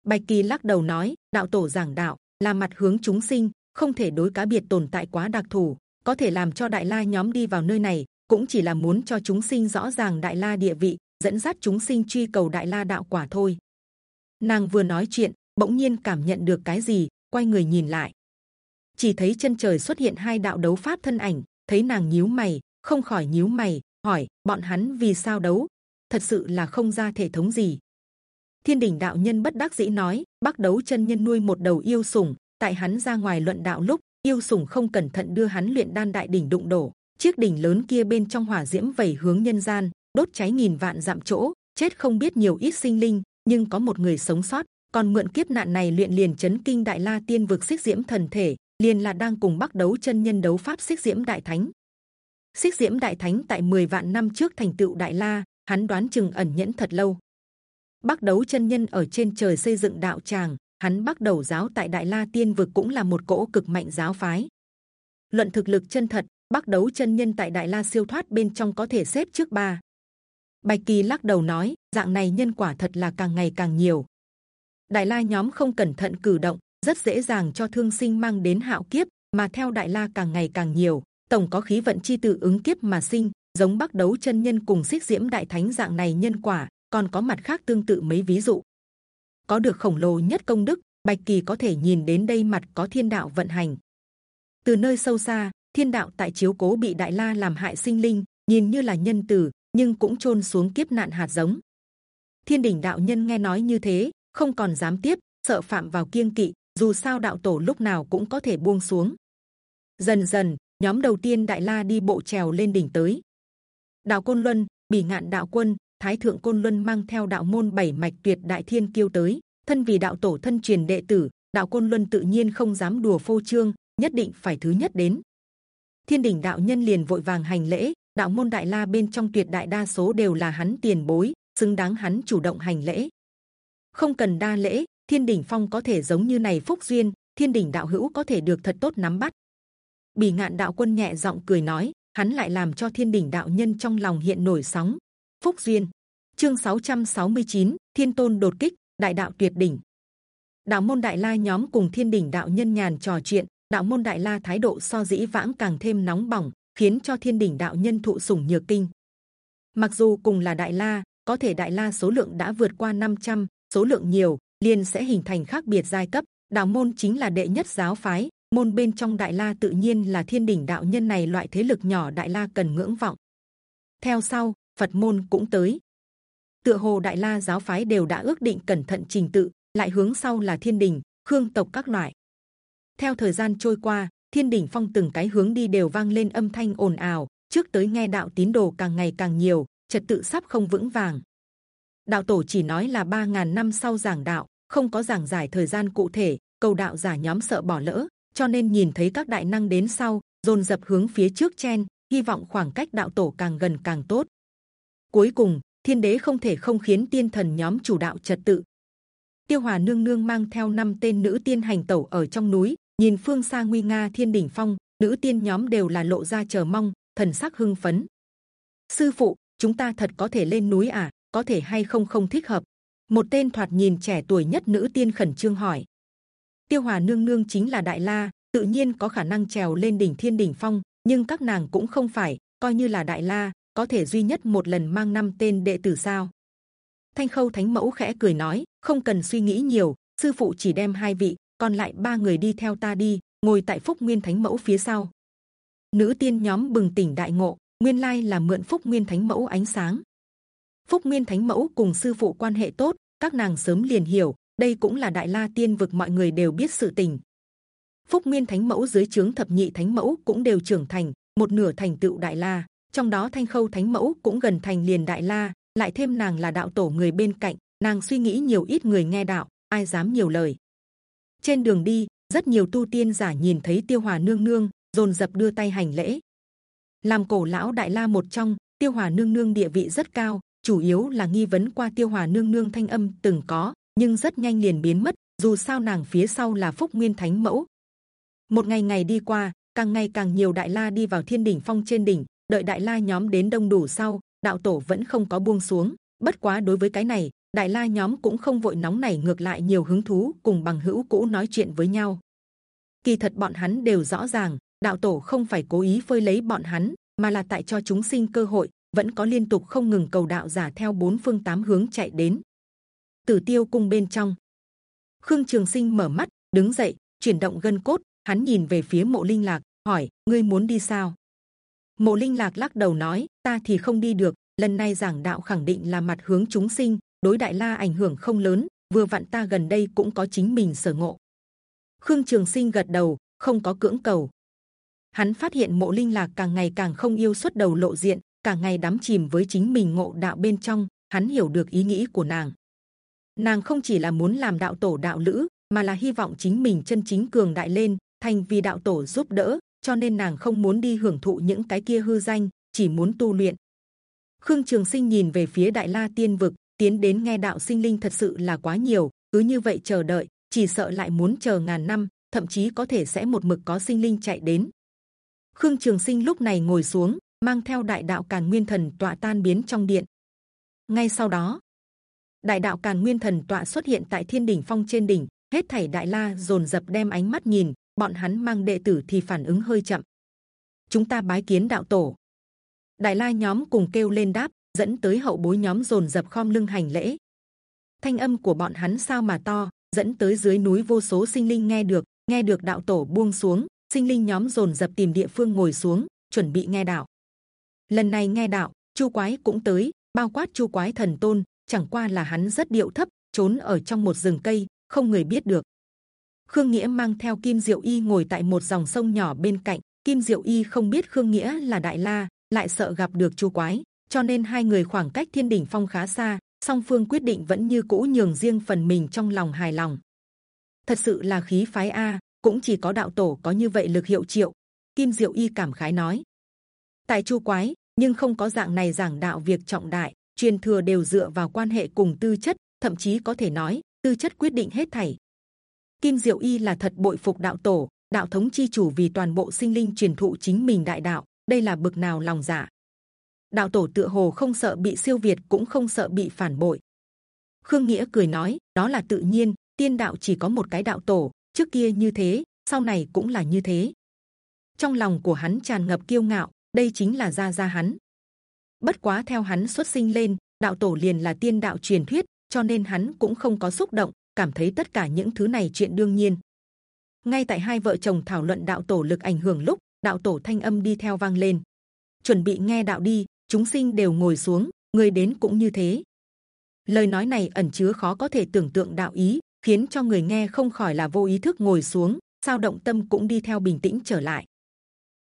Bạch kỳ lắc đầu nói, đạo tổ giảng đạo, là mặt hướng chúng sinh không thể đối cá biệt tồn tại quá đặc thù, có thể làm cho đại la nhóm đi vào nơi này, cũng chỉ là muốn cho chúng sinh rõ ràng đại la địa vị, dẫn dắt chúng sinh truy cầu đại la đạo quả thôi. Nàng vừa nói chuyện, bỗng nhiên cảm nhận được cái gì, quay người nhìn lại. Chỉ thấy chân trời xuất hiện hai đạo đấu pháp thân ảnh, thấy nàng nhíu mày, không khỏi nhíu mày, hỏi, bọn hắn vì sao đấu? Thật sự là không ra thể thống gì? Thiên đình đạo nhân bất đắc dĩ nói bắc đấu chân nhân nuôi một đầu yêu sủng tại hắn ra ngoài luận đạo lúc, yêu sủng không cẩn thận đưa hắn luyện đan đại đỉnh đụng đổ. Chiếc đỉnh lớn kia bên trong hỏa diễm vẩy hướng nhân gian, đốt cháy nghìn vạn dặm chỗ, chết không biết nhiều ít sinh linh, nhưng có một người sống sót, còn mượn kiếp nạn này luyện liền chấn kinh đại la tiên vực xích diễm thần thể, liền là đang cùng bắc đấu chân nhân đấu pháp xích diễm đại thánh. Xích diễm đại thánh tại 10 vạn năm trước thành tựu đại la, hắn đoán chừng ẩn nhẫn thật lâu. Bắc đấu chân nhân ở trên trời xây dựng đạo tràng hắn bắt đầu giáo tại đại la tiên vực cũng là một cỗ cực mạnh giáo phái. Luận thực lực chân thật bắc đấu chân nhân tại đại la siêu thoát bên trong có thể xếp trước ba. Bạch kỳ lắc đầu nói, dạng này nhân quả thật là càng ngày càng nhiều. Đại la nhóm không cẩn thận cử động, rất dễ dàng cho thương sinh mang đến hạo kiếp, mà theo đại la càng ngày càng nhiều, tổng có khí vận chi tự ứng kiếp mà sinh, giống bắc đấu chân nhân cùng xích diễm đại thánh dạng này nhân quả, còn có mặt khác tương tự mấy ví dụ có được khổng lồ nhất công đức, bạch kỳ có thể nhìn đến đây mặt có thiên đạo vận hành. Từ nơi sâu xa, thiên đạo tại chiếu cố bị đại la làm hại sinh linh, nhìn như là nhân tử nhưng cũng trôn xuống kiếp nạn hạt giống. Thiên đỉnh đạo nhân nghe nói như thế, không còn dám tiếp, sợ phạm vào kiêng kỵ, dù sao đạo tổ lúc nào cũng có thể buông xuống. Dần dần, nhóm đầu tiên đại la đi bộ trèo lên đỉnh tới. Đạo côn luân, bỉ ngạn đạo quân thái thượng côn luân mang theo đạo môn bảy mạch tuyệt đại thiên kiêu tới, thân vì đạo tổ thân truyền đệ tử, đạo côn luân tự nhiên không dám đùa phô trương, nhất định phải thứ nhất đến. Thiên đỉnh đạo nhân liền vội vàng hành lễ, đạo môn đại la bên trong tuyệt đại đa số đều là hắn tiền bối, xứng đáng hắn chủ động hành lễ. Không cần đa lễ, thiên đỉnh phong có thể giống như này phúc duyên, thiên đỉnh đạo hữu có thể được thật tốt nắm bắt. Bỉ ngạn đạo quân nhẹ giọng cười nói, hắn lại làm cho thiên đỉnh đạo nhân trong lòng hiện nổi sóng phúc duyên. Chương 669, thiên tôn đột kích đại đạo tuyệt đỉnh. Đạo môn đại la nhóm cùng thiên đỉnh đạo nhân nhàn trò chuyện. Đạo môn đại la thái độ so dĩ vãng càng thêm nóng bỏng khiến cho thiên đỉnh đạo nhân thụ sủng nhược kinh. Mặc dù cùng là đại la có thể đại la số lượng đã vượt qua 500, số lượng nhiều liền sẽ hình thành khác biệt giai cấp. Đạo môn chính là đệ nhất giáo phái môn bên trong đại la tự nhiên là thiên đỉnh đạo nhân này loại thế lực nhỏ đại la cần ngưỡng vọng. Theo sau phật môn cũng tới. Tựa hồ đại la giáo phái đều đã ước định cẩn thận trình tự, lại hướng sau là thiên đình, khương tộc các loại. Theo thời gian trôi qua, thiên đình phong từng cái hướng đi đều vang lên âm thanh ồn ào, trước tới nghe đạo tín đồ càng ngày càng nhiều, trật tự sắp không vững vàng. Đạo tổ chỉ nói là ba ngàn năm sau giảng đạo, không có giảng giải thời gian cụ thể, cầu đạo giả nhóm sợ bỏ lỡ, cho nên nhìn thấy các đại năng đến sau, dồn dập hướng phía trước chen, hy vọng khoảng cách đạo tổ càng gần càng tốt cuối cùng, thiên đế không thể không khiến tiên thần nhóm chủ đạo trật tự. Tiêu hòa nương nương mang theo năm tên nữ tiên hành tẩu ở trong núi, nhìn phương xa nguy nga thiên đỉnh phong, nữ tiên nhóm đều là lộ ra chờ mong, thần sắc hưng phấn. Sư phụ, chúng ta thật có thể lên núi à có thể hay không không thích hợp? Một tên thoạt nhìn trẻ tuổi nhất nữ tiên khẩn trương hỏi. Tiêu hòa nương nương chính là đại la, tự nhiên có khả năng trèo lên đỉnh thiên đỉnh phong, nhưng các nàng cũng không phải, coi như là đại la có thể duy nhất một lần mang năm tên đệ tử sao? Thanh khâu thánh mẫu khẽ cười nói, không cần suy nghĩ nhiều, sư phụ chỉ đem hai vị, còn lại ba người đi theo ta đi, ngồi tại phúc nguyên thánh mẫu phía sau. Nữ tiên nhóm bừng tỉnh đại ngộ, nguyên lai là mượn phúc nguyên thánh mẫu ánh sáng. Phúc nguyên thánh mẫu cùng sư phụ quan hệ tốt, các nàng sớm liền hiểu, đây cũng là đại la tiên vực mọi người đều biết sự tình. Phúc nguyên thánh mẫu dưới trướng thập nhị thánh mẫu cũng đều trưởng thành, một nửa thành tựu đại la trong đó thanh khâu thánh mẫu cũng gần thành liền đại la, lại thêm nàng là đạo tổ người bên cạnh, nàng suy nghĩ nhiều ít người nghe đạo, ai dám nhiều lời. Trên đường đi, rất nhiều tu tiên giả nhìn thấy tiêu hòa nương nương, dồn dập đưa tay hành lễ. Làm cổ lão đại la một trong, tiêu hòa nương nương địa vị rất cao, chủ yếu là nghi vấn qua tiêu hòa nương nương thanh âm từng có, nhưng rất nhanh liền biến mất, dù sao nàng phía sau là phúc nguyên thánh mẫu. Một ngày ngày đi qua, càng ngày càng nhiều đại la đi vào thiên đỉnh phong trên đỉnh đợi đại la nhóm đến đông đủ sau, đạo tổ vẫn không có buông xuống. Bất quá đối với cái này, đại la nhóm cũng không vội nóng nảy ngược lại nhiều hứng thú cùng bằng hữu cũ nói chuyện với nhau. Kỳ thật bọn hắn đều rõ ràng, đạo tổ không phải cố ý phơi lấy bọn hắn, mà là tại cho chúng sinh cơ hội, vẫn có liên tục không ngừng cầu đạo giả theo bốn phương tám hướng chạy đến. Tử tiêu cung bên trong, khương trường sinh mở mắt, đứng dậy, chuyển động gân cốt, hắn nhìn về phía mộ linh lạc, hỏi, ngươi muốn đi sao? Mộ linh lạc lắc đầu nói, ta thì không đi được, lần này giảng đạo khẳng định là mặt hướng chúng sinh, đối đại la ảnh hưởng không lớn, vừa vặn ta gần đây cũng có chính mình sở ngộ. Khương trường sinh gật đầu, không có cưỡng cầu. Hắn phát hiện mộ linh lạc càng ngày càng không yêu xuất đầu lộ diện càng ngày đắm chìm với chính mình ngộ đạo bên trong, hắn hiểu được ý nghĩ của nàng. Nàng không chỉ là muốn làm đạo tổ đạo lữ, mà là hy vọng chính mình chân chính cường đại lên, thành vì đạo tổ giúp đỡ cho nên nàng không muốn đi hưởng thụ những cái kia hư danh, chỉ muốn tu luyện. Khương trường sinh nhìn về phía đại la tiên vực, tiến đến nghe đạo sinh linh thật sự là quá nhiều, cứ như vậy chờ đợi, chỉ sợ lại muốn chờ ngàn năm, thậm chí có thể sẽ một mực có sinh linh chạy đến. Khương trường sinh lúc này ngồi xuống, mang theo đại đạo càn nguyên thần tọa tan biến trong điện. Ngay sau đó, đại đạo càn nguyên thần tọa xuất hiện tại thiên đỉnh phong trên đỉnh, hết thảy đại la dồn dập đem ánh mắt nhìn bọn hắn mang đệ tử thì phản ứng hơi chậm. Chúng ta bái kiến đạo tổ. Đại la nhóm cùng kêu lên đáp, dẫn tới hậu bối nhóm dồn dập khom lưng hành lễ. Thanh âm của bọn hắn sao mà to, dẫn tới dưới núi vô số sinh linh nghe được nghe được đạo tổ buông xuống, sinh linh nhóm dồn dập tìm địa phương ngồi xuống, chuẩn bị nghe đạo. Lần này nghe đạo, chu quái cũng tới, bao quát chu quái thần tôn, chẳng qua là hắn rất điệu thấp, trốn ở trong một rừng cây, không người biết được khương nghĩa mang theo kim diệu y ngồi tại một dòng sông nhỏ bên cạnh. Kim diệu y không biết khương nghĩa là đại la, lại sợ gặp được chu quái, cho nên hai người khoảng cách thiên đỉnh phong khá xa, song phương quyết định vẫn như cũ nhường riêng phần mình trong lòng hài lòng. Thật sự là khí phái a, cũng chỉ có đạo tổ có như vậy lực hiệu triệu. Kim diệu y cảm khái nói, tại chu quái, nhưng không có dạng này giảng đạo việc trọng đại, truyền thừa đều dựa vào quan hệ cùng tư chất, thậm chí có thể nói, tư chất quyết định hết thảy kim diệu y là thật bội phục đạo tổ, đạo thống chi chủ vì toàn bộ sinh linh truyền thụ chính mình đại đạo, đây là bực nào lòng dạ. Đạo tổ tựa hồ không sợ bị siêu việt cũng không sợ bị phản bội. Khương nghĩa cười nói, đó là tự nhiên, tiên đạo chỉ có một cái đạo tổ, trước kia như thế, sau này cũng là như thế. Trong lòng của hắn tràn ngập kiêu ngạo, đây chính là gia gia hắn. Bất quá theo hắn xuất sinh lên, đạo tổ liền là tiên đạo truyền thuyết, cho nên hắn cũng không có xúc động cảm thấy tất cả những thứ này chuyện đương nhiên. Ngay tại hai vợ chồng thảo luận đạo tổ lực ảnh hưởng lúc, đạo tổ thanh âm đi theo vang lên. Chuẩn bị nghe đạo đi, chúng sinh đều ngồi xuống, người đến cũng như thế. Lời nói này ẩn chứa khó có thể tưởng tượng đạo ý, khiến cho người nghe không khỏi là vô ý thức ngồi xuống, sao động tâm cũng đi theo bình tĩnh trở lại.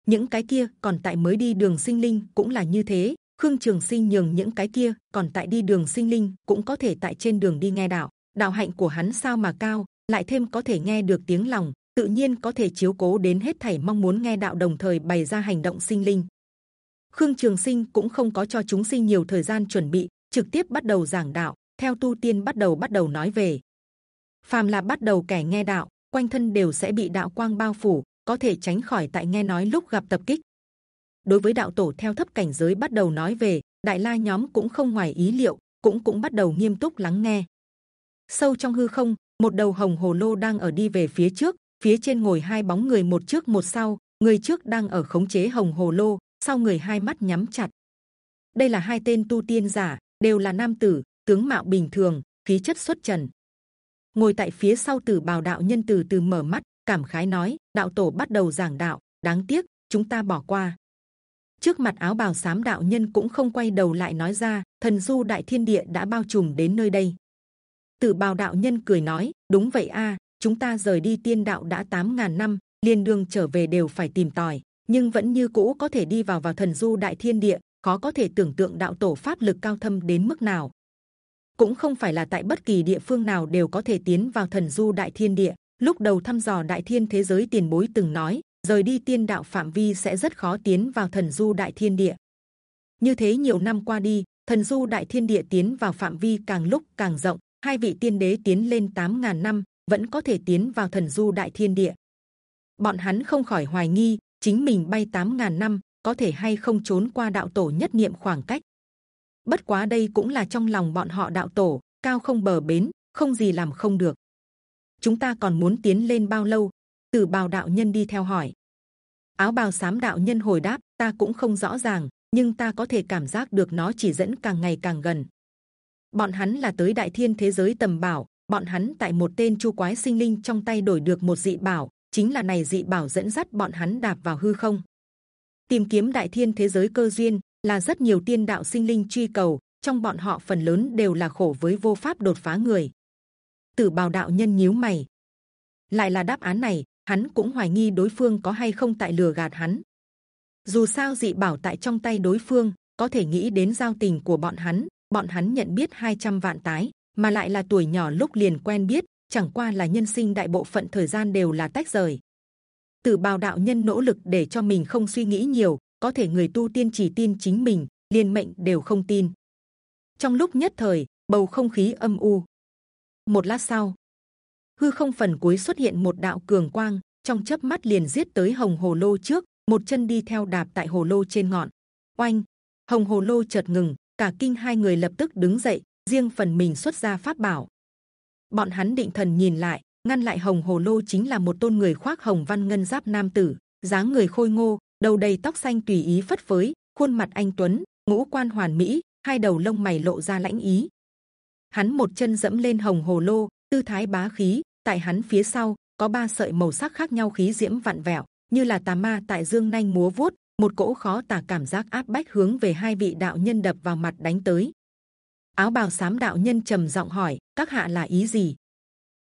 Những cái kia còn tại mới đi đường sinh linh cũng là như thế, khương trường sinh nhường những cái kia còn tại đi đường sinh linh cũng có thể tại trên đường đi nghe đạo đạo hạnh của hắn sao mà cao, lại thêm có thể nghe được tiếng lòng, tự nhiên có thể chiếu cố đến hết thảy mong muốn nghe đạo đồng thời bày ra hành động sinh linh. Khương trường sinh cũng không có cho chúng sinh nhiều thời gian chuẩn bị, trực tiếp bắt đầu giảng đạo, theo tu tiên bắt đầu bắt đầu nói về. Phàm là bắt đầu kẻ nghe đạo, quanh thân đều sẽ bị đạo quang bao phủ, có thể tránh khỏi tại nghe nói lúc gặp tập kích. Đối với đạo tổ theo thấp cảnh giới bắt đầu nói về, đại la nhóm cũng không ngoài ý liệu, cũng cũng bắt đầu nghiêm túc lắng nghe sâu trong hư không, một đầu hồng hồ lô đang ở đi về phía trước, phía trên ngồi hai bóng người một trước một sau, người trước đang ở khống chế hồng hồ lô, sau người hai mắt nhắm chặt. Đây là hai tên tu tiên giả, đều là nam tử, tướng mạo bình thường, khí chất xuất trần. Ngồi tại phía sau tử bào đạo nhân từ từ mở mắt, cảm khái nói, đạo tổ bắt đầu giảng đạo, đáng tiếc, chúng ta bỏ qua. Trước mặt áo bào sám đạo nhân cũng không quay đầu lại nói ra, thần du đại thiên địa đã bao trùm đến nơi đây tử bào đạo nhân cười nói, đúng vậy a, chúng ta rời đi tiên đạo đã 8.000 năm liên đường trở về đều phải tìm tòi, nhưng vẫn như cũ có thể đi vào vào thần du đại thiên địa, khó có thể tưởng tượng đạo tổ pháp lực cao thâm đến mức nào. Cũng không phải là tại bất kỳ địa phương nào đều có thể tiến vào thần du đại thiên địa. Lúc đầu thăm dò đại thiên thế giới tiền bối từng nói, rời đi tiên đạo phạm vi sẽ rất khó tiến vào thần du đại thiên địa. Như thế nhiều năm qua đi, thần du đại thiên địa tiến vào phạm vi càng lúc càng rộng hai vị tiên đế tiến lên 8.000 năm, vẫn có thể tiến vào thần du đại thiên địa. Bọn hắn không khỏi hoài nghi, chính mình bay 8.000 năm, có thể hay không trốn qua đạo tổ nhất niệm khoảng cách. Bất quá đây cũng là trong lòng bọn họ đạo tổ, cao không bờ bến, không gì làm không được. Chúng ta còn muốn tiến lên bao lâu? Từ bào đạo nhân đi theo hỏi. Áo bào sám đạo nhân hồi đáp, ta cũng không rõ ràng, nhưng ta có thể cảm giác được nó chỉ dẫn càng ngày càng gần bọn hắn là tới đại thiên thế giới tầm bảo, bọn hắn tại một tên chu quái sinh linh trong tay đổi được một dị bảo, chính là này dị bảo dẫn dắt bọn hắn đạp vào hư không. Tìm kiếm đại thiên thế giới cơ duyên là rất nhiều tiên đạo sinh linh truy cầu, trong bọn họ phần lớn đều là khổ với vô pháp đột phá người. Tử bào đạo nhân nhíu mày. Lại là đáp án này, hắn cũng hoài nghi đối phương có hay không tại lừa gạt hắn. Dù sao dị bảo tại trong tay đối phương có thể nghĩ đến giao tình của bọn hắn bọn hắn nhận biết 200 vạn tái, mà lại là tuổi nhỏ lúc liền quen biết, chẳng qua là nhân sinh đại bộ phận thời gian đều là tách rời. Tử bào đạo nhân nỗ lực để cho mình không suy nghĩ nhiều, có thể người tu tiên chỉ tin chính mình liên mệnh đều không tin. Trong lúc nhất thời, bầu không khí âm u. Một lát sau, hư không phần cuối xuất hiện một đạo cường quang, trong chớp mắt liền giết tới hồng hồ lô trước, một chân đi theo đạp tại hồ lô trên ngọn. Oanh, hồng hồ lô chợt ngừng cả kinh hai người lập tức đứng dậy, riêng phần mình xuất ra pháp bảo. Bọn hắn định thần nhìn lại, ngăn lại hồng hồ lô chính là một tôn người khoác hồng văn ngân giáp nam tử, dáng người khôi ngô, đầu đầy tóc xanh tùy ý phất phới, khuôn mặt anh tuấn, ngũ quan hoàn mỹ, hai đầu lông mày lộ ra lãnh ý. Hắn một chân dẫm lên hồng hồ lô, tư thái bá khí, tại hắn phía sau, có ba sợi màu sắc khác nhau khí diễm vặn vẹo, như là tà ma tại dương nhanh múa vuốt một cỗ khó tả cảm giác áp bách hướng về hai vị đạo nhân đập vào mặt đánh tới áo bào sám đạo nhân trầm giọng hỏi các hạ là ý gì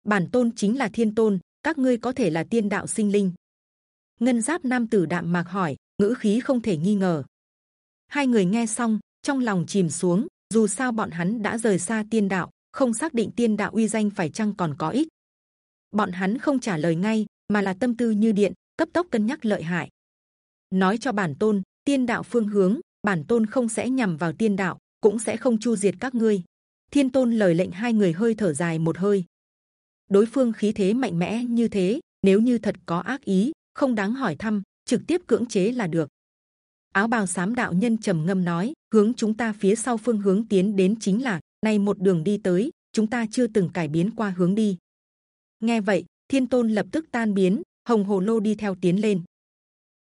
bản tôn chính là thiên tôn các ngươi có thể là tiên đạo sinh linh ngân giáp nam tử đạm mạc hỏi ngữ khí không thể nghi ngờ hai người nghe xong trong lòng chìm xuống. Dù sao bọn hắn đã rời xa tiên đạo, không xác định tiên đạo uy danh phải chăng còn có ích. Bọn hắn không trả lời ngay, mà là tâm tư như điện, cấp tốc cân nhắc lợi hại. Nói cho bản tôn, tiên đạo phương hướng, bản tôn không sẽ nhằm vào tiên đạo, cũng sẽ không chu diệt các ngươi. Thiên tôn lời lệnh hai người hơi thở dài một hơi. Đối phương khí thế mạnh mẽ như thế, nếu như thật có ác ý, không đáng hỏi thăm, trực tiếp cưỡng chế là được. Áo bào sám đạo nhân trầm ngâm nói, hướng chúng ta phía sau phương hướng tiến đến chính là nay một đường đi tới, chúng ta chưa từng cải biến qua hướng đi. Nghe vậy, thiên tôn lập tức tan biến, hồng hồ lô đi theo tiến lên.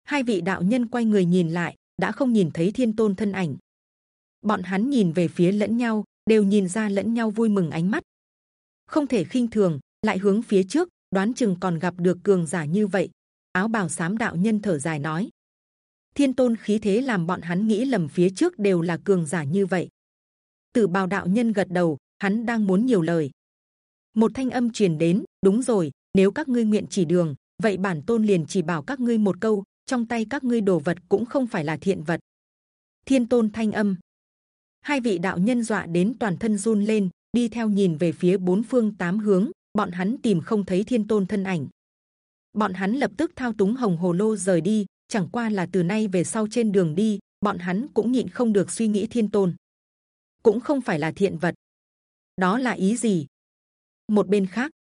Hai vị đạo nhân quay người nhìn lại, đã không nhìn thấy thiên tôn thân ảnh. Bọn hắn nhìn về phía lẫn nhau, đều nhìn ra lẫn nhau vui mừng ánh mắt. Không thể khinh thường, lại hướng phía trước, đoán chừng còn gặp được cường giả như vậy. Áo bào sám đạo nhân thở dài nói: Thiên tôn khí thế làm bọn hắn nghĩ lầm phía trước đều là cường giả như vậy. Tử bào đạo nhân gật đầu, hắn đang muốn nhiều lời. Một thanh âm truyền đến, đúng rồi, nếu các ngươi nguyện chỉ đường, vậy bản tôn liền chỉ bảo các ngươi một câu, trong tay các ngươi đồ vật cũng không phải là thiện vật. Thiên tôn thanh âm, hai vị đạo nhân dọa đến toàn thân run lên, đi theo nhìn về phía bốn phương tám hướng, bọn hắn tìm không thấy thiên tôn thân ảnh. Bọn hắn lập tức thao túng hồng hồ lô rời đi, chẳng qua là từ nay về sau trên đường đi, bọn hắn cũng nhịn không được suy nghĩ thiên tôn, cũng không phải là thiện vật. Đó là ý gì? Một bên khác,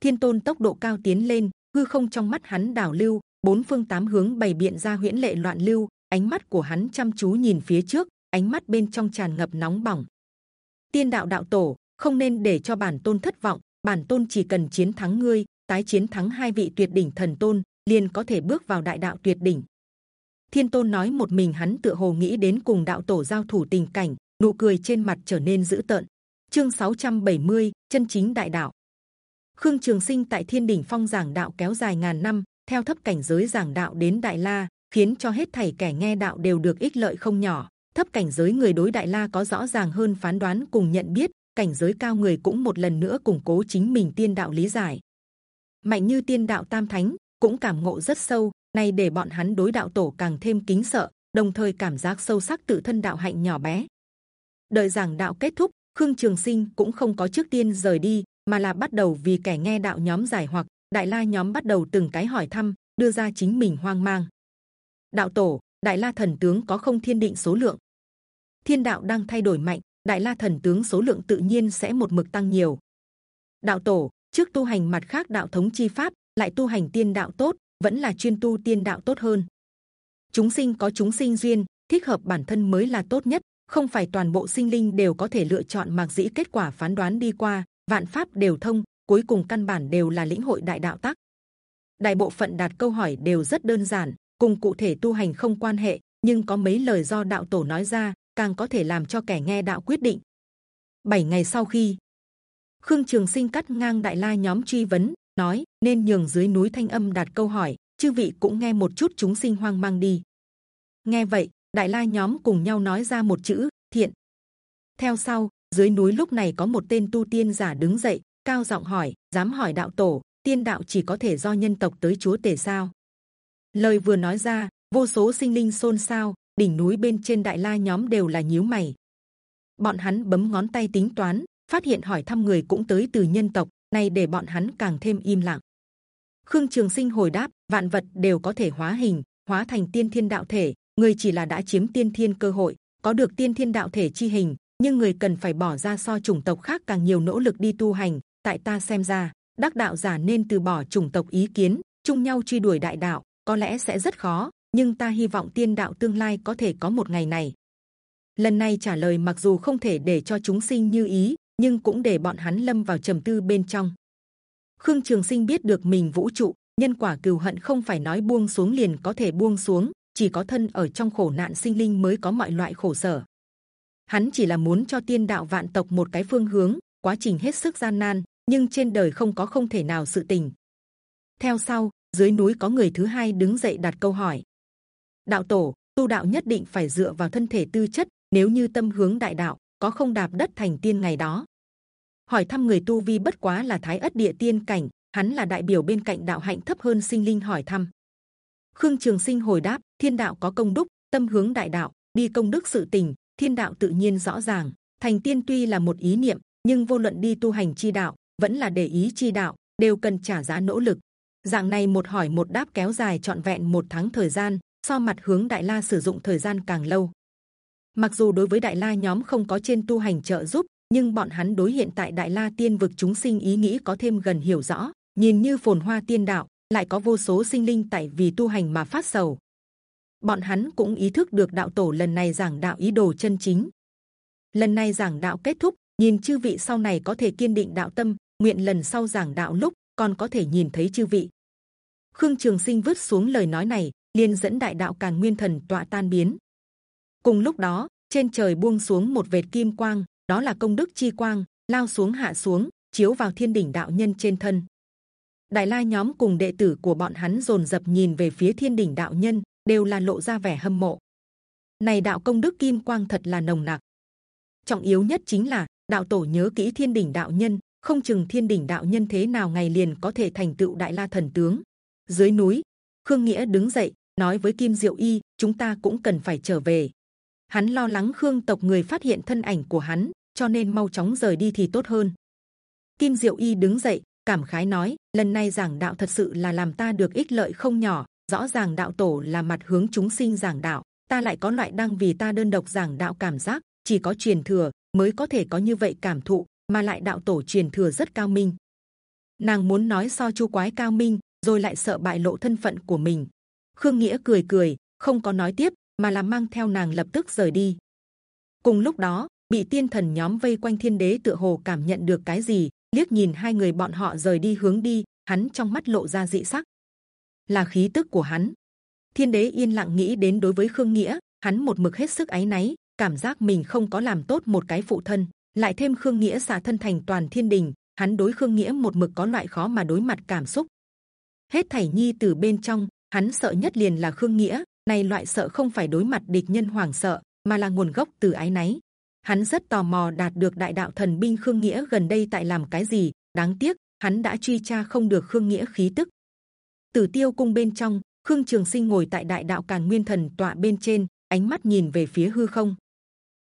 thiên tôn tốc độ cao tiến lên, hư không trong mắt hắn đảo lưu, bốn phương tám hướng bày biện ra huyễn lệ loạn lưu, ánh mắt của hắn chăm chú nhìn phía trước, ánh mắt bên trong tràn ngập nóng bỏng. Tiên đạo đạo tổ không nên để cho bản tôn thất vọng, bản tôn chỉ cần chiến thắng ngươi, tái chiến thắng hai vị tuyệt đỉnh thần tôn, liền có thể bước vào đại đạo tuyệt đỉnh. Thiên tôn nói một mình hắn tựa hồ nghĩ đến cùng đạo tổ giao thủ tình cảnh, nụ cười trên mặt trở nên dữ tợn. Chương 670, chân chính đại đạo. Khương Trường Sinh tại Thiên Đỉnh Phong giảng đạo kéo dài ngàn năm, theo thấp cảnh giới giảng đạo đến Đại La, khiến cho hết thảy kẻ nghe đạo đều được ích lợi không nhỏ. Thấp cảnh giới người đối Đại La có rõ ràng hơn phán đoán cùng nhận biết, cảnh giới cao người cũng một lần nữa củng cố chính mình tiên đạo lý giải. Mạnh như tiên đạo tam thánh cũng cảm ngộ rất sâu, này để bọn hắn đối đạo tổ càng thêm kính sợ, đồng thời cảm giác sâu sắc tự thân đạo hạnh nhỏ bé. Đợi giảng đạo kết thúc, Khương Trường Sinh cũng không có trước tiên rời đi, mà là bắt đầu vì kẻ nghe đạo nhóm giải hoặc Đại La nhóm bắt đầu từng cái hỏi thăm, đưa ra chính mình hoang mang. Đạo tổ, Đại La thần tướng có không thiên định số lượng? Thiên đạo đang thay đổi mạnh, Đại La thần tướng số lượng tự nhiên sẽ một mực tăng nhiều. Đạo tổ trước tu hành mặt khác đạo thống chi pháp, lại tu hành tiên đạo tốt, vẫn là chuyên tu tiên đạo tốt hơn. Chúng sinh có chúng sinh duyên, thích hợp bản thân mới là tốt nhất, không phải toàn bộ sinh linh đều có thể lựa chọn mặc dĩ kết quả phán đoán đi qua, vạn pháp đều thông, cuối cùng căn bản đều là lĩnh hội đại đạo tắc. Đại bộ phận đạt câu hỏi đều rất đơn giản, cùng cụ thể tu hành không quan hệ, nhưng có mấy lời do đạo tổ nói ra, càng có thể làm cho kẻ nghe đạo quyết định. Bảy ngày sau khi Khương Trường Sinh cắt ngang Đại La nhóm truy vấn, nói nên nhường dưới núi thanh âm đạt câu hỏi, chư vị cũng nghe một chút chúng sinh hoang mang đi. Nghe vậy, Đại La nhóm cùng nhau nói ra một chữ thiện. Theo sau, dưới núi lúc này có một tên tu tiên giả đứng dậy, cao giọng hỏi, dám hỏi đạo tổ, tiên đạo chỉ có thể do nhân tộc tới chúa tể sao? Lời vừa nói ra, vô số sinh linh xôn xao, đỉnh núi bên trên đại la nhóm đều là nhíu mày. Bọn hắn bấm ngón tay tính toán, phát hiện hỏi thăm người cũng tới từ nhân tộc, này để bọn hắn càng thêm im lặng. Khương Trường Sinh hồi đáp, vạn vật đều có thể hóa hình, hóa thành tiên thiên đạo thể, người chỉ là đã chiếm tiên thiên cơ hội, có được tiên thiên đạo thể chi hình, nhưng người cần phải bỏ ra so chủng tộc khác càng nhiều nỗ lực đi tu hành. Tại ta xem ra, đắc đạo giả nên từ bỏ chủng tộc ý kiến, chung nhau truy đuổi đại đạo, có lẽ sẽ rất khó, nhưng ta hy vọng tiên đạo tương lai có thể có một ngày này. Lần này trả lời mặc dù không thể để cho chúng sinh như ý, nhưng cũng để bọn hắn lâm vào trầm tư bên trong. Khương Trường Sinh biết được mình vũ trụ nhân quả cừu hận không phải nói buông xuống liền có thể buông xuống, chỉ có thân ở trong khổ nạn sinh linh mới có mọi loại khổ sở. Hắn chỉ là muốn cho tiên đạo vạn tộc một cái phương hướng, quá trình hết sức gian nan, nhưng trên đời không có không thể nào sự tình. Theo sau, dưới núi có người thứ hai đứng dậy đặt câu hỏi. Đạo tổ, tu đạo nhất định phải dựa vào thân thể tư chất, nếu như tâm hướng đại đạo, có không đạp đất thành tiên ngày đó. Hỏi thăm người tu vi bất quá là thái ất địa tiên cảnh, hắn là đại biểu bên cạnh đạo hạnh thấp hơn sinh linh hỏi thăm. Khương Trường Sinh hồi đáp: Thiên đạo có công đức, tâm hướng đại đạo, đi công đức sự tình, thiên đạo tự nhiên rõ ràng thành tiên tuy là một ý niệm nhưng vô luận đi tu hành chi đạo vẫn là để ý chi đạo, đều cần trả giá nỗ lực. Dạng này một hỏi một đáp kéo dài trọn vẹn một tháng thời gian, so mặt hướng đại la sử dụng thời gian càng lâu. Mặc dù đối với đại la nhóm không có trên tu hành trợ giúp, nhưng bọn hắn đối hiện tại đại la tiên vực chúng sinh ý nghĩ có thêm gần hiểu rõ, nhìn như phồn hoa tiên đạo, lại có vô số sinh linh tại vì tu hành mà phát sầu. Bọn hắn cũng ý thức được đạo tổ lần này giảng đạo ý đồ chân chính. Lần này giảng đạo kết thúc, nhìn chư vị sau này có thể kiên định đạo tâm nguyện lần sau giảng đạo lúc còn có thể nhìn thấy chư vị. Khương trường sinh vứt xuống lời nói này, liền dẫn đại đạo càn nguyên thần tọa tan biến. Cùng lúc đó, trên trời buông xuống một vệt kim quang, đó là công đức chi quang, lao xuống hạ xuống, chiếu vào thiên đỉnh đạo nhân trên thân. Đại la nhóm cùng đệ tử của bọn hắn rồn rập nhìn về phía thiên đỉnh đạo nhân, đều là lộ ra vẻ hâm mộ. Này đạo công đức kim quang thật là nồng nặc. Trọng yếu nhất chính là, đạo tổ nhớ kỹ thiên đỉnh đạo nhân không chừng thiên đỉnh đạo nhân thế nào ngày liền có thể thành tựu đại la thần tướng. Dưới núi, khương nghĩa đứng dậy, nói với kim diệu y, chúng ta cũng cần phải trở về. Hắn lo lắng khương tộc người phát hiện thân ảnh của hắn, cho nên mau chóng rời đi thì tốt hơn. Kim diệu y đứng dậy, cảm khái nói, lần này giảng đạo thật sự là làm ta được ích lợi không nhỏ. Rõ ràng đạo tổ là mặt hướng chúng sinh giảng đạo, ta lại có loại đang vì ta đơn độc giảng đạo cảm giác, chỉ có truyền thừa mới có thể có như vậy cảm thụ mà lại đạo tổ truyền thừa rất cao minh. Nàng muốn nói so chu quái cao minh, rồi lại sợ bại lộ thân phận của mình. Khương nghĩa cười cười, không có nói tiếp, mà là mang theo nàng lập tức rời đi. Cùng lúc đó, bị tiên thần nhóm vây quanh thiên đế tựa hồ cảm nhận được cái gì, liếc nhìn hai người bọn họ rời đi hướng đi, hắn trong mắt lộ ra dị sắc. Là khí tức của hắn. Thiên đế yên lặng nghĩ đến đối với khương nghĩa, hắn một mực hết sức áy náy, cảm giác mình không có làm tốt một cái phụ thân lại thêm khương nghĩa xả thân thành toàn thiên đình, hắn đối khương nghĩa một mực có loại khó mà đối mặt cảm xúc. Hết thảy nhi từ bên trong, hắn sợ nhất liền là khương nghĩa này loại sợ không phải đối mặt địch nhân hoàng sợ, mà là nguồn gốc từ ái náy. Hắn rất tò mò đạt được đại đạo thần binh khương nghĩa gần đây tại làm cái gì, đáng tiếc, hắn đã truy tra không được khương nghĩa khí tức. Tử tiêu cung bên trong, khương trường sinh ngồi tại đại đạo càn nguyên thần tọa bên trên, ánh mắt nhìn về phía hư không.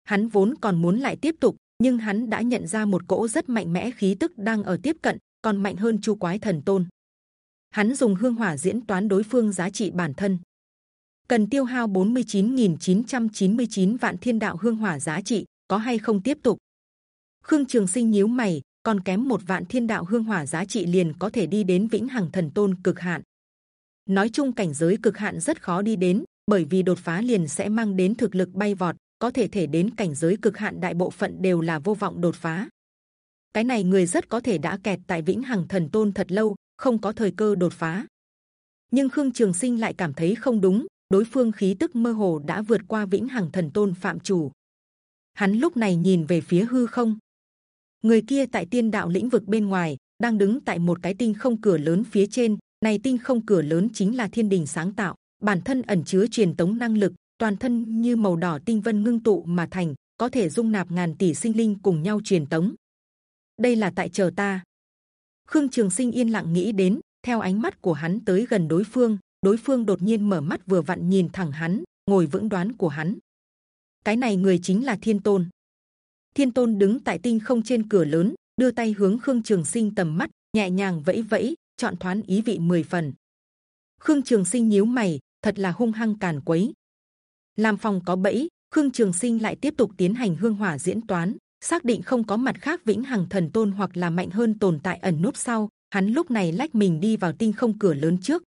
Hắn vốn còn muốn lại tiếp tục nhưng hắn đã nhận ra một cỗ rất mạnh mẽ khí tức đang ở tiếp cận, còn mạnh hơn chu quái thần tôn. Hắn dùng hương hỏa diễn toán đối phương giá trị bản thân. Cần tiêu hao 49.999 vạn thiên đạo hương hỏa giá trị, có hay không tiếp tục? Khương trường sinh nhíu mày, còn kém một vạn thiên đạo hương hỏa giá trị liền có thể đi đến vĩnh hằng thần tôn cực hạn. Nói chung cảnh giới cực hạn rất khó đi đến, bởi vì đột phá liền sẽ mang đến thực lực bay vọt có thể thể đến cảnh giới cực hạn đại bộ phận đều là vô vọng đột phá. Cái này người rất có thể đã kẹt tại vĩnh hằng thần tôn thật lâu, không có thời cơ đột phá. Nhưng khương trường sinh lại cảm thấy không đúng, đối phương khí tức mơ hồ đã vượt qua vĩnh hằng thần tôn phạm chủ hắn lúc này nhìn về phía hư không. Người kia tại tiên đạo lĩnh vực bên ngoài, đang đứng tại một cái tinh không cửa lớn phía trên. Này tinh không cửa lớn chính là thiên đình sáng tạo, bản thân ẩn chứa truyền tống năng lực toàn thân như màu đỏ tinh vân ngưng tụ mà thành, có thể dung nạp ngàn tỷ sinh linh cùng nhau truyền tống. Đây là tại chờ ta. Khương trường sinh yên lặng nghĩ đến, theo ánh mắt của hắn tới gần đối phương đối phương đột nhiên mở mắt vừa vặn nhìn thẳng hắn, ngồi vững đoán của hắn. Cái này người chính là thiên tôn. Thiên tôn đứng tại tinh không trên cửa lớn, đưa tay hướng khương trường sinh tầm mắt, nhẹ nhàng vẫy vẫy, chọn thoáng ý vị mười phần. Khương trường sinh nhíu mày, thật là hung hăng càn quấy làm phòng có bẫy, khương trường sinh lại tiếp tục tiến hành hương hỏa diễn toán, xác định không có mặt khác vĩnh hằng thần tôn hoặc là mạnh hơn tồn tại ẩn núp sau. Hắn lúc này lách mình đi vào tinh không cửa lớn trước.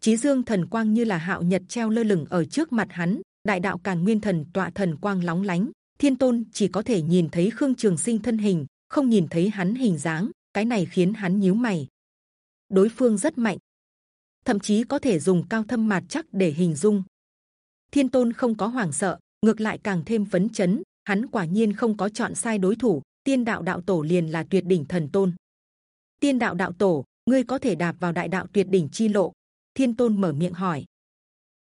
Chí dương thần quang như là hạo nhật treo lơ lửng ở trước mặt hắn, đại đạo càn nguyên thần, tọa thần quang lóng lánh. Thiên tôn chỉ có thể nhìn thấy khương trường sinh thân hình, không nhìn thấy hắn hình dáng. Cái này khiến hắn nhíu mày. Đối phương rất mạnh, thậm chí có thể dùng cao thâm mạt chắc để hình dung thiên tôn không có hoảng sợ, ngược lại càng thêm phấn chấn, hắn quả nhiên không có chọn sai đối thủ, tiên đạo đạo tổ liền là tuyệt đỉnh thần tôn. Tiên đạo đạo tổ, ngươi có thể đạp vào đại đạo tuyệt đỉnh chi lộ? Thiên tôn mở miệng hỏi.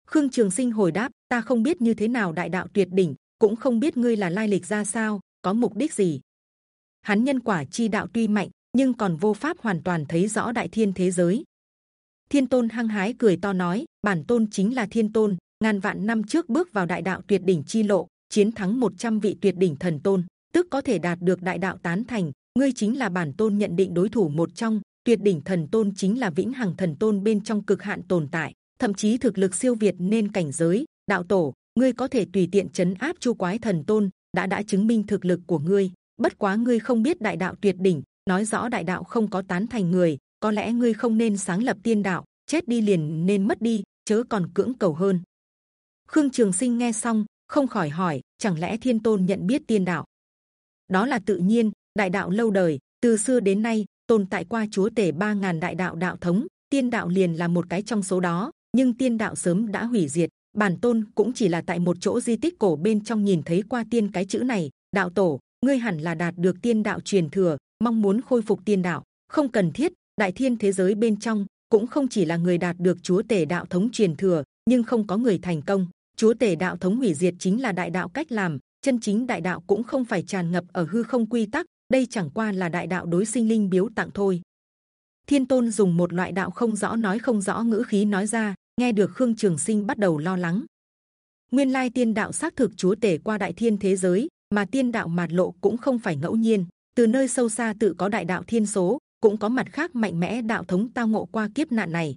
Khương trường sinh hồi đáp, ta không biết như thế nào đại đạo tuyệt đỉnh, cũng không biết ngươi là lai lịch ra sao, có mục đích gì? Hắn nhân quả chi đạo tuy mạnh, nhưng còn vô pháp hoàn toàn thấy rõ đại thiên thế giới. Thiên tôn hăng hái cười to nói, bản tôn chính là thiên tôn ngàn vạn năm trước bước vào đại đạo tuyệt đỉnh chi lộ chiến thắng 100 vị tuyệt đỉnh thần tôn, tức có thể đạt được đại đạo tán thành. Ngươi chính là bản tôn nhận định đối thủ một trong tuyệt đỉnh thần tôn chính là vĩnh hằng thần tôn bên trong cực hạn tồn tại, thậm chí thực lực siêu việt nên cảnh giới. Đạo tổ, ngươi có thể tùy tiện chấn áp chu quái thần tôn, đã đã chứng minh thực lực của ngươi. Bất quá ngươi không biết đại đạo tuyệt đỉnh, nói rõ đại đạo không có tán thành người, có lẽ ngươi không nên sáng lập tiên đạo, chết đi liền nên mất đi, chớ còn cưỡng cầu hơn. Khương Trường Sinh nghe xong, không khỏi hỏi, chẳng lẽ Thiên Tôn nhận biết tiên đạo? Đó là tự nhiên, đại đạo lâu đời, từ xưa đến nay tồn tại qua chúa tể ba ngàn đại đạo đạo thống, tiên đạo liền là một cái trong số đó. Nhưng tiên đạo sớm đã hủy diệt, bản tôn cũng chỉ là tại một chỗ di tích cổ bên trong nhìn thấy qua tiên cái chữ này. Đạo tổ, ngươi hẳn là đạt được tiên đạo truyền thừa, mong muốn khôi phục tiên đạo, không cần thiết. Đại thiên thế giới bên trong cũng không chỉ là người đạt được chúa tể đạo thống truyền thừa, nhưng không có người thành công. Chúa tể đạo thống hủy diệt chính là đại đạo cách làm, chân chính đại đạo cũng không phải tràn ngập ở hư không quy tắc, đây chẳng qua là đại đạo đối sinh linh biếu tặng thôi. Thiên tôn dùng một loại đạo không rõ nói không rõ ngữ khí nói ra, nghe được Khương Trường Sinh bắt đầu lo lắng. Nguyên lai tiên đạo xác thực chúa tể qua đại thiên thế giới, mà tiên đạo mạt lộ cũng không phải ngẫu nhiên. Từ nơi sâu xa tự có đại đạo thiên số, cũng có mặt khác mạnh mẽ đạo thống tao ngộ qua kiếp nạn này.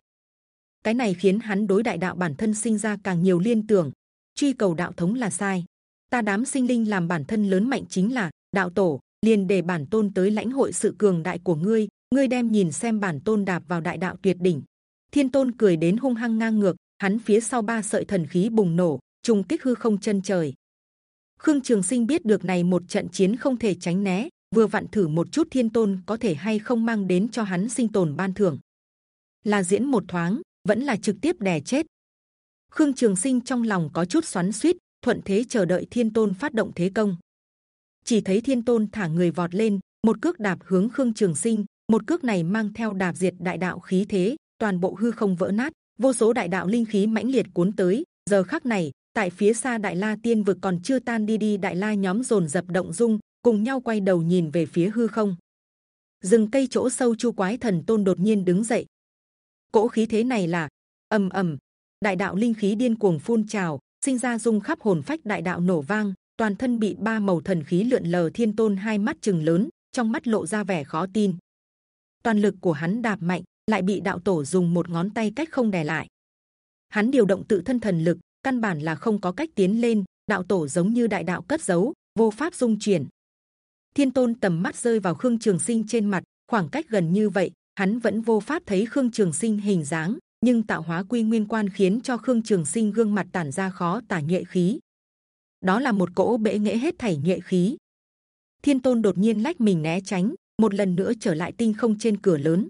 Cái này khiến hắn đối đại đạo bản thân sinh ra càng nhiều liên tưởng. Truy cầu đạo thống là sai. Ta đám sinh linh làm bản thân lớn mạnh chính là đạo tổ, liền để bản tôn tới lãnh hội sự cường đại của ngươi. Ngươi đem nhìn xem bản tôn đạp vào đại đạo tuyệt đỉnh. Thiên tôn cười đến hung hăng ngang ngược, hắn phía sau ba sợi thần khí bùng nổ, trùng kích hư không chân trời. Khương Trường Sinh biết được này một trận chiến không thể tránh né, vừa vặn thử một chút thiên tôn có thể hay không mang đến cho hắn sinh tồn ban thưởng. Là diễn một thoáng, vẫn là trực tiếp đè chết. Khương Trường Sinh trong lòng có chút xoắn xuýt, thuận thế chờ đợi thiên tôn phát động thế công. Chỉ thấy thiên tôn thả người vọt lên, một cước đạp hướng Khương Trường Sinh, một cước này mang theo đạp diệt đại đạo khí thế, toàn bộ hư không vỡ nát, vô số đại đạo linh khí mãnh liệt cuốn tới. Giờ khắc này, tại phía xa đại la tiên vực còn chưa tan đi đi đại la nhóm rồn dập động dung, cùng nhau quay đầu nhìn về phía hư không. rừng cây chỗ sâu chu quái thần tôn đột nhiên đứng dậy cỗ khí thế này là ầm ầm, đại đạo linh khí điên cuồng phun trào, sinh ra dung khắp hồn phách đại đạo nổ vang, toàn thân bị ba màu thần khí lượn lờ thiên tôn hai mắt chừng lớn, trong mắt lộ ra vẻ khó tin. Toàn lực của hắn đạp mạnh, lại bị đạo tổ dùng một ngón tay cách không đè lại. Hắn điều động tự thân thần lực, căn bản là không có cách tiến lên. Đạo tổ giống như đại đạo cất giấu, vô pháp dung chuyển. Thiên tôn tầm mắt rơi vào khương trường sinh trên mặt, khoảng cách gần như vậy, hắn vẫn vô pháp thấy khương trường sinh hình dáng, nhưng tạo hóa quy nguyên quan khiến cho khương trường sinh gương mặt tản ra khó tả nhệ khí. Đó là một cỗ bể nghệ hết thảy nhệ khí. Thiên tôn đột nhiên lách mình né tránh, một lần nữa trở lại tinh không trên cửa lớn.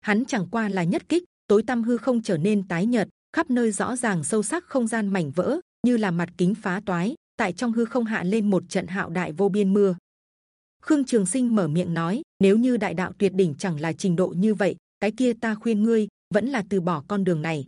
Hắn chẳng qua là nhất kích, tối tâm hư không trở nên tái nhợt, khắp nơi rõ ràng sâu sắc không gian mảnh vỡ, như là mặt kính phá toái. Tại trong hư không hạ lên một trận hạo đại vô biên mưa. Khương Trường Sinh mở miệng nói: Nếu như đại đạo tuyệt đỉnh chẳng là trình độ như vậy, cái kia ta khuyên ngươi vẫn là từ bỏ con đường này.